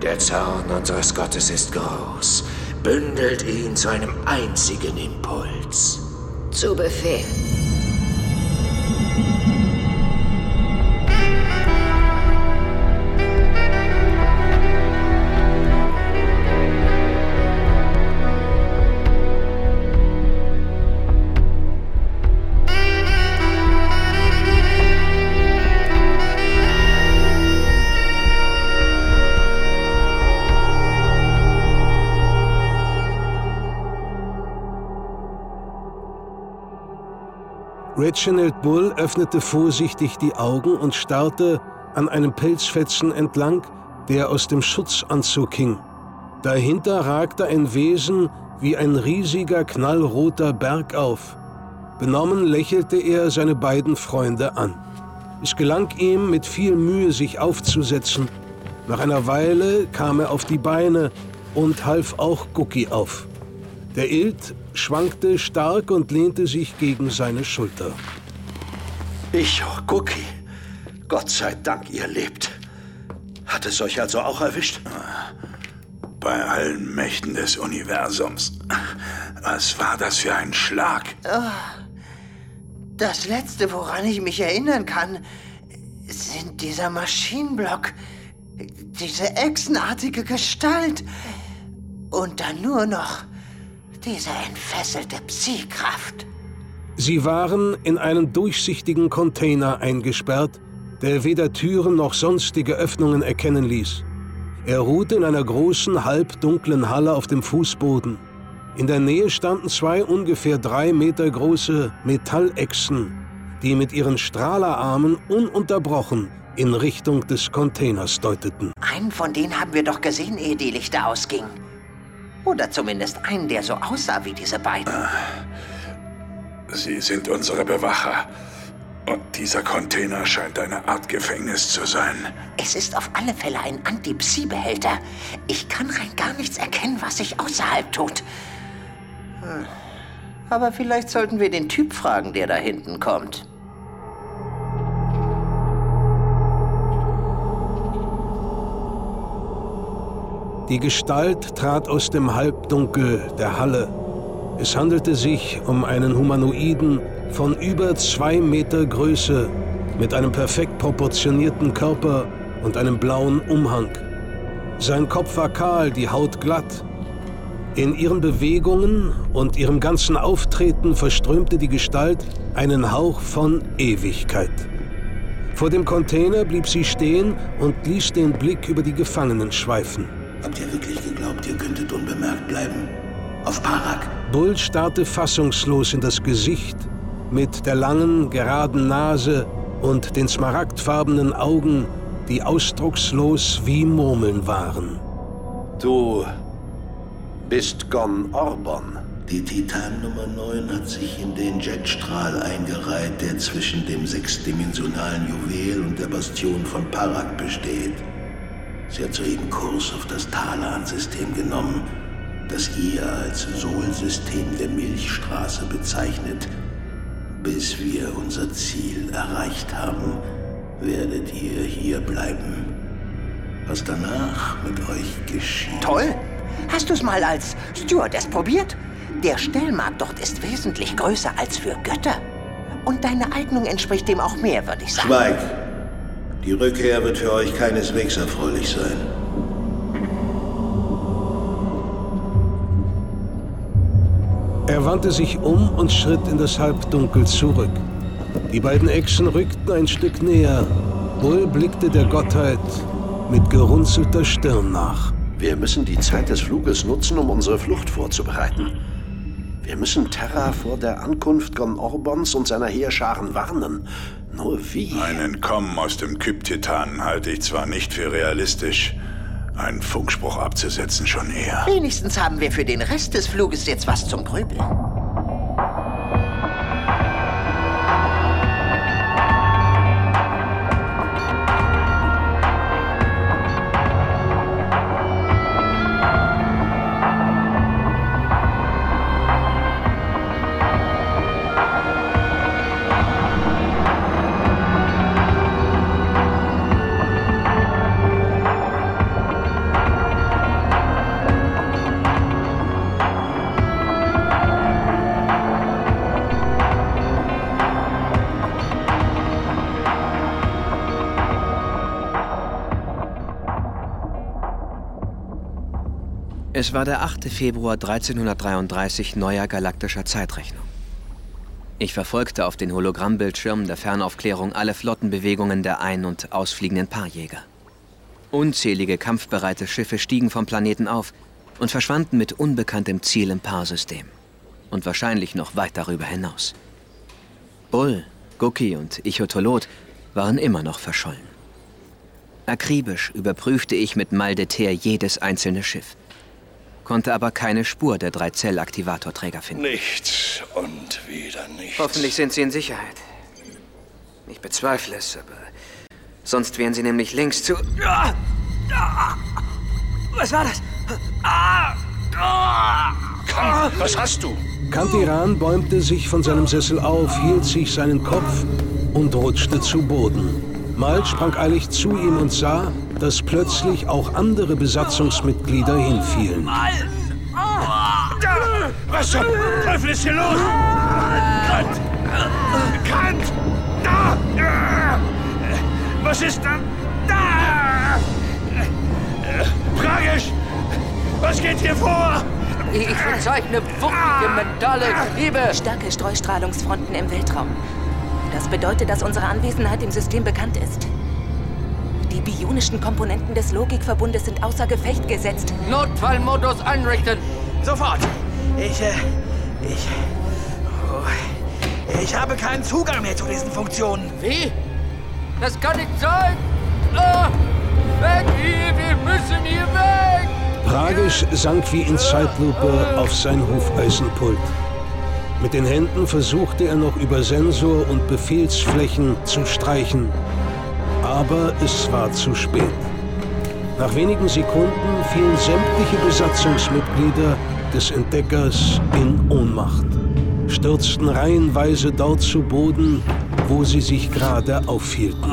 Der Zorn unseres Gottes ist groß. Bündelt ihn zu einem einzigen Impuls. Zu Befehl. Reginald Bull öffnete vorsichtig die Augen und starrte an einem Pelzfetzen entlang, der aus dem Schutzanzug hing. Dahinter ragte ein Wesen wie ein riesiger knallroter Berg auf. Benommen lächelte er seine beiden Freunde an. Es gelang ihm mit viel Mühe, sich aufzusetzen. Nach einer Weile kam er auf die Beine und half auch Gucki auf. Der Ilt schwankte stark und lehnte sich gegen seine Schulter. Ich, Cookie. Gott sei Dank, ihr lebt. Hat es euch also auch erwischt? Bei allen Mächten des Universums. Was war das für ein Schlag? Oh, das Letzte, woran ich mich erinnern kann, sind dieser Maschinenblock, diese echsenartige Gestalt und dann nur noch diese entfesselte Psykraft. Sie waren in einen durchsichtigen Container eingesperrt, der weder Türen noch sonstige Öffnungen erkennen ließ. Er ruhte in einer großen, halbdunklen Halle auf dem Fußboden. In der Nähe standen zwei ungefähr drei Meter große Metallechsen, die mit ihren Strahlerarmen ununterbrochen in Richtung des Containers deuteten. Einen von denen haben wir doch gesehen, ehe die Lichter ausgingen. Oder zumindest einen, der so aussah wie diese beiden. Sie sind unsere Bewacher. Und dieser Container scheint eine Art Gefängnis zu sein. Es ist auf alle Fälle ein Anti-Psi-Behälter. Ich kann rein gar nichts erkennen, was sich außerhalb tut. Hm. Aber vielleicht sollten wir den Typ fragen, der da hinten kommt. Die Gestalt trat aus dem Halbdunkel der Halle. Es handelte sich um einen Humanoiden von über zwei Meter Größe, mit einem perfekt proportionierten Körper und einem blauen Umhang. Sein Kopf war kahl, die Haut glatt. In ihren Bewegungen und ihrem ganzen Auftreten verströmte die Gestalt einen Hauch von Ewigkeit. Vor dem Container blieb sie stehen und ließ den Blick über die Gefangenen schweifen. Habt ihr wirklich geglaubt, ihr könntet unbemerkt bleiben? Auf Parak? Bull starrte fassungslos in das Gesicht mit der langen, geraden Nase und den smaragdfarbenen Augen, die ausdruckslos wie Murmeln waren. Du bist Gon Orbon. Die Titan Nummer 9 hat sich in den Jetstrahl eingereiht, der zwischen dem sechsdimensionalen Juwel und der Bastion von Parak besteht. Sie hat soeben Kurs auf das Talan-System genommen, das ihr als Sol-System der Milchstraße bezeichnet. Bis wir unser Ziel erreicht haben, werdet ihr hier bleiben. Was danach mit euch geschieht. Toll! Hast du es mal als Stewardess probiert? Der Stellmarkt dort ist wesentlich größer als für Götter. Und deine Eignung entspricht dem auch mehr, würde ich sagen. Schweig! Die Rückkehr wird für euch keineswegs erfreulich sein. Er wandte sich um und schritt in das Halbdunkel zurück. Die beiden Echsen rückten ein Stück näher. Bull blickte der Gottheit mit gerunzelter Stirn nach. Wir müssen die Zeit des Fluges nutzen, um unsere Flucht vorzubereiten. Wir müssen Terra vor der Ankunft Gon Orbons und seiner Heerscharen warnen. Nur wie? Ein Entkommen aus dem Kyptitan halte ich zwar nicht für realistisch, einen Funkspruch abzusetzen schon eher. Wenigstens haben wir für den Rest des Fluges jetzt was zum Grübeln. Es war der 8. Februar 1333 neuer galaktischer Zeitrechnung. Ich verfolgte auf den Hologrammbildschirmen der Fernaufklärung alle Flottenbewegungen der ein- und ausfliegenden Paarjäger. Unzählige kampfbereite Schiffe stiegen vom Planeten auf und verschwanden mit unbekanntem Ziel im Paarsystem. Und wahrscheinlich noch weit darüber hinaus. Bull, Guki und Ichotolot waren immer noch verschollen. Akribisch überprüfte ich mit Maldeter jedes einzelne Schiff konnte aber keine Spur der drei Zell-Aktivatorträger finden. Nichts und wieder nichts. Hoffentlich sind sie in Sicherheit. Ich bezweifle es, aber sonst wären sie nämlich längst zu... Was war das? Komm, was hast du? Kantiran bäumte sich von seinem Sessel auf, hielt sich seinen Kopf und rutschte zu Boden. Mal sprang eilig zu ihm und sah, dass plötzlich auch andere Besatzungsmitglieder hinfielen. Was zum Teufel ist hier los? Kant! Kant! Da! Was ist da? Da! Tragisch! Was geht hier vor? Ich verzeichne wuchtige mentale Triebe. Starke Streustrahlungsfronten im Weltraum. Das bedeutet, dass unsere Anwesenheit im System bekannt ist. Die bionischen Komponenten des Logikverbundes sind außer Gefecht gesetzt. Notfallmodus einrichten. Sofort. Ich, äh, ich... Oh, ich habe keinen Zugang mehr zu diesen Funktionen. Wie? Das kann nicht sein. Ah, weg hier, wir müssen hier weg. Pragisch sank wie in Zeitlupe auf sein Hufeisenpult. Mit den Händen versuchte er noch über Sensor und Befehlsflächen zu streichen, aber es war zu spät. Nach wenigen Sekunden fielen sämtliche Besatzungsmitglieder des Entdeckers in Ohnmacht, stürzten reihenweise dort zu Boden, wo sie sich gerade aufhielten.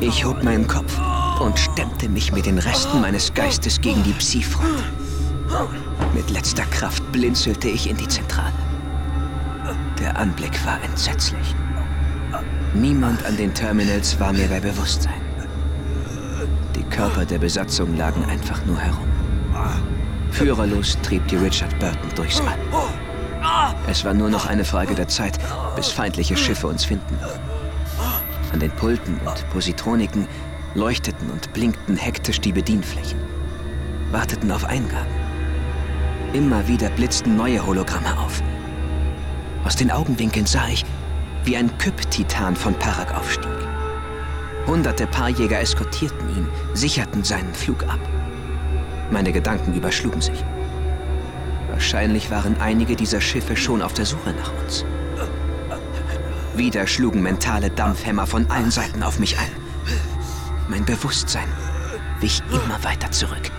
Ich hob meinen Kopf und stemmte mich mit den Resten meines Geistes gegen die Psi-Front. Mit letzter Kraft blinzelte ich in die Zentrale. Der Anblick war entsetzlich. Niemand an den Terminals war mir bei Bewusstsein. Die Körper der Besatzung lagen einfach nur herum. Führerlos trieb die Richard Burton durchs All. Es war nur noch eine Frage der Zeit, bis feindliche Schiffe uns finden würden. An den Pulten und Positroniken leuchteten und blinkten hektisch die Bedienflächen, warteten auf Eingaben. Immer wieder blitzten neue Hologramme auf. Aus den Augenwinkeln sah ich, wie ein Kyp-Titan von Parak aufstieg. Hunderte Paarjäger eskortierten ihn, sicherten seinen Flug ab. Meine Gedanken überschlugen sich. Wahrscheinlich waren einige dieser Schiffe schon auf der Suche nach uns. Wieder schlugen mentale Dampfhämmer von allen Seiten auf mich ein. Mein Bewusstsein wich immer weiter zurück,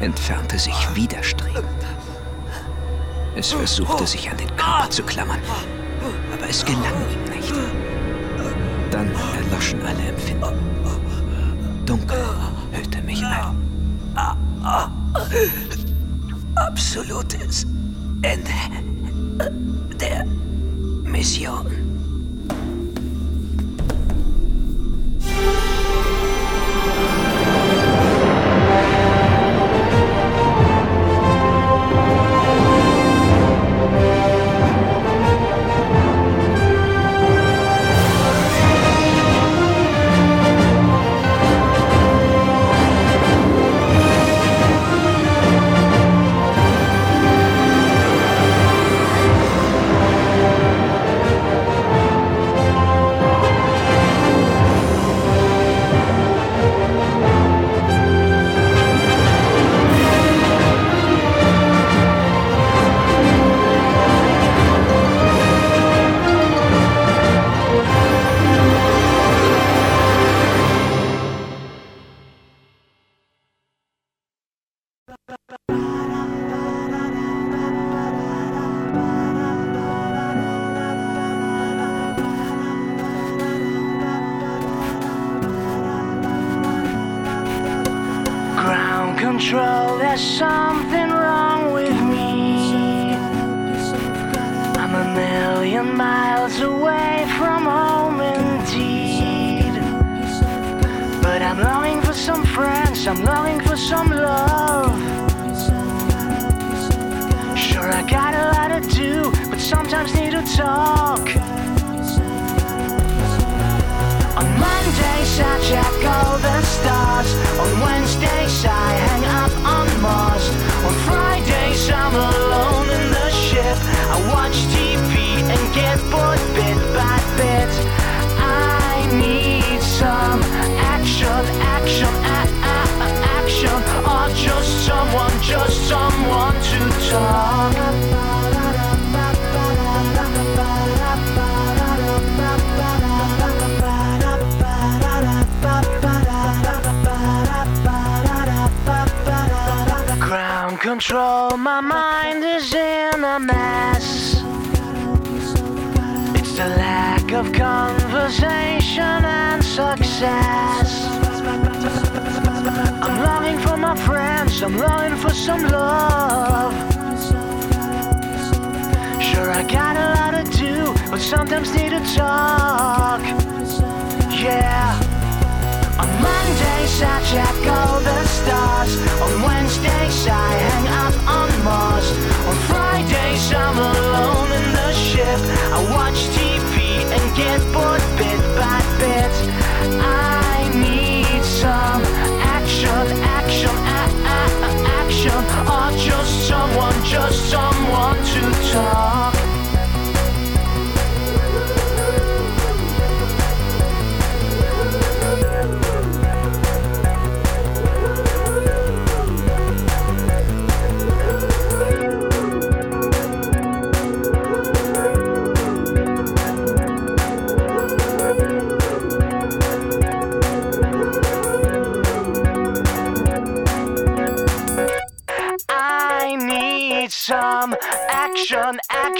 entfernte sich widerstrebend. Es versuchte sich an den Körper zu klammern, aber es gelang ihm nicht. Dann erloschen alle Empfindungen. Dunkel hüllte mich ein. Absolutes Ende der Mission. Control, my mind is in a mess. It's the lack of conversation and success. I'm longing for my friends, I'm longing for some love. Sure, I got a lot to do, but sometimes need to talk. Yeah. On Mondays I check all the stars. On Wednesdays I hang up on Mars. On Fridays I'm alone in the ship. I watch TV and get bored bit by bit. I need some action, action, action, or just someone, just someone to talk.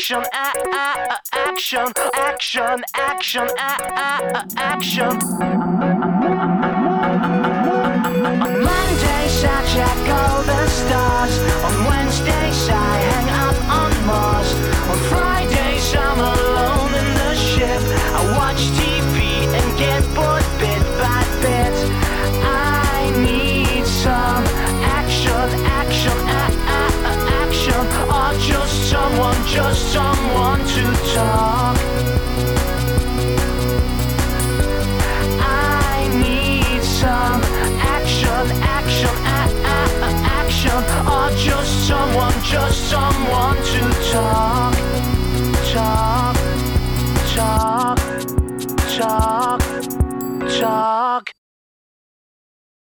Ah, ah, ah, action, action, action, action, action, Mondays I check all the stars. On Wednesdays I hang up on Mars. On Fridays I'm alone just someone to talk. I need some action, action, action, or just someone, just someone to talk, talk, talk, talk, talk.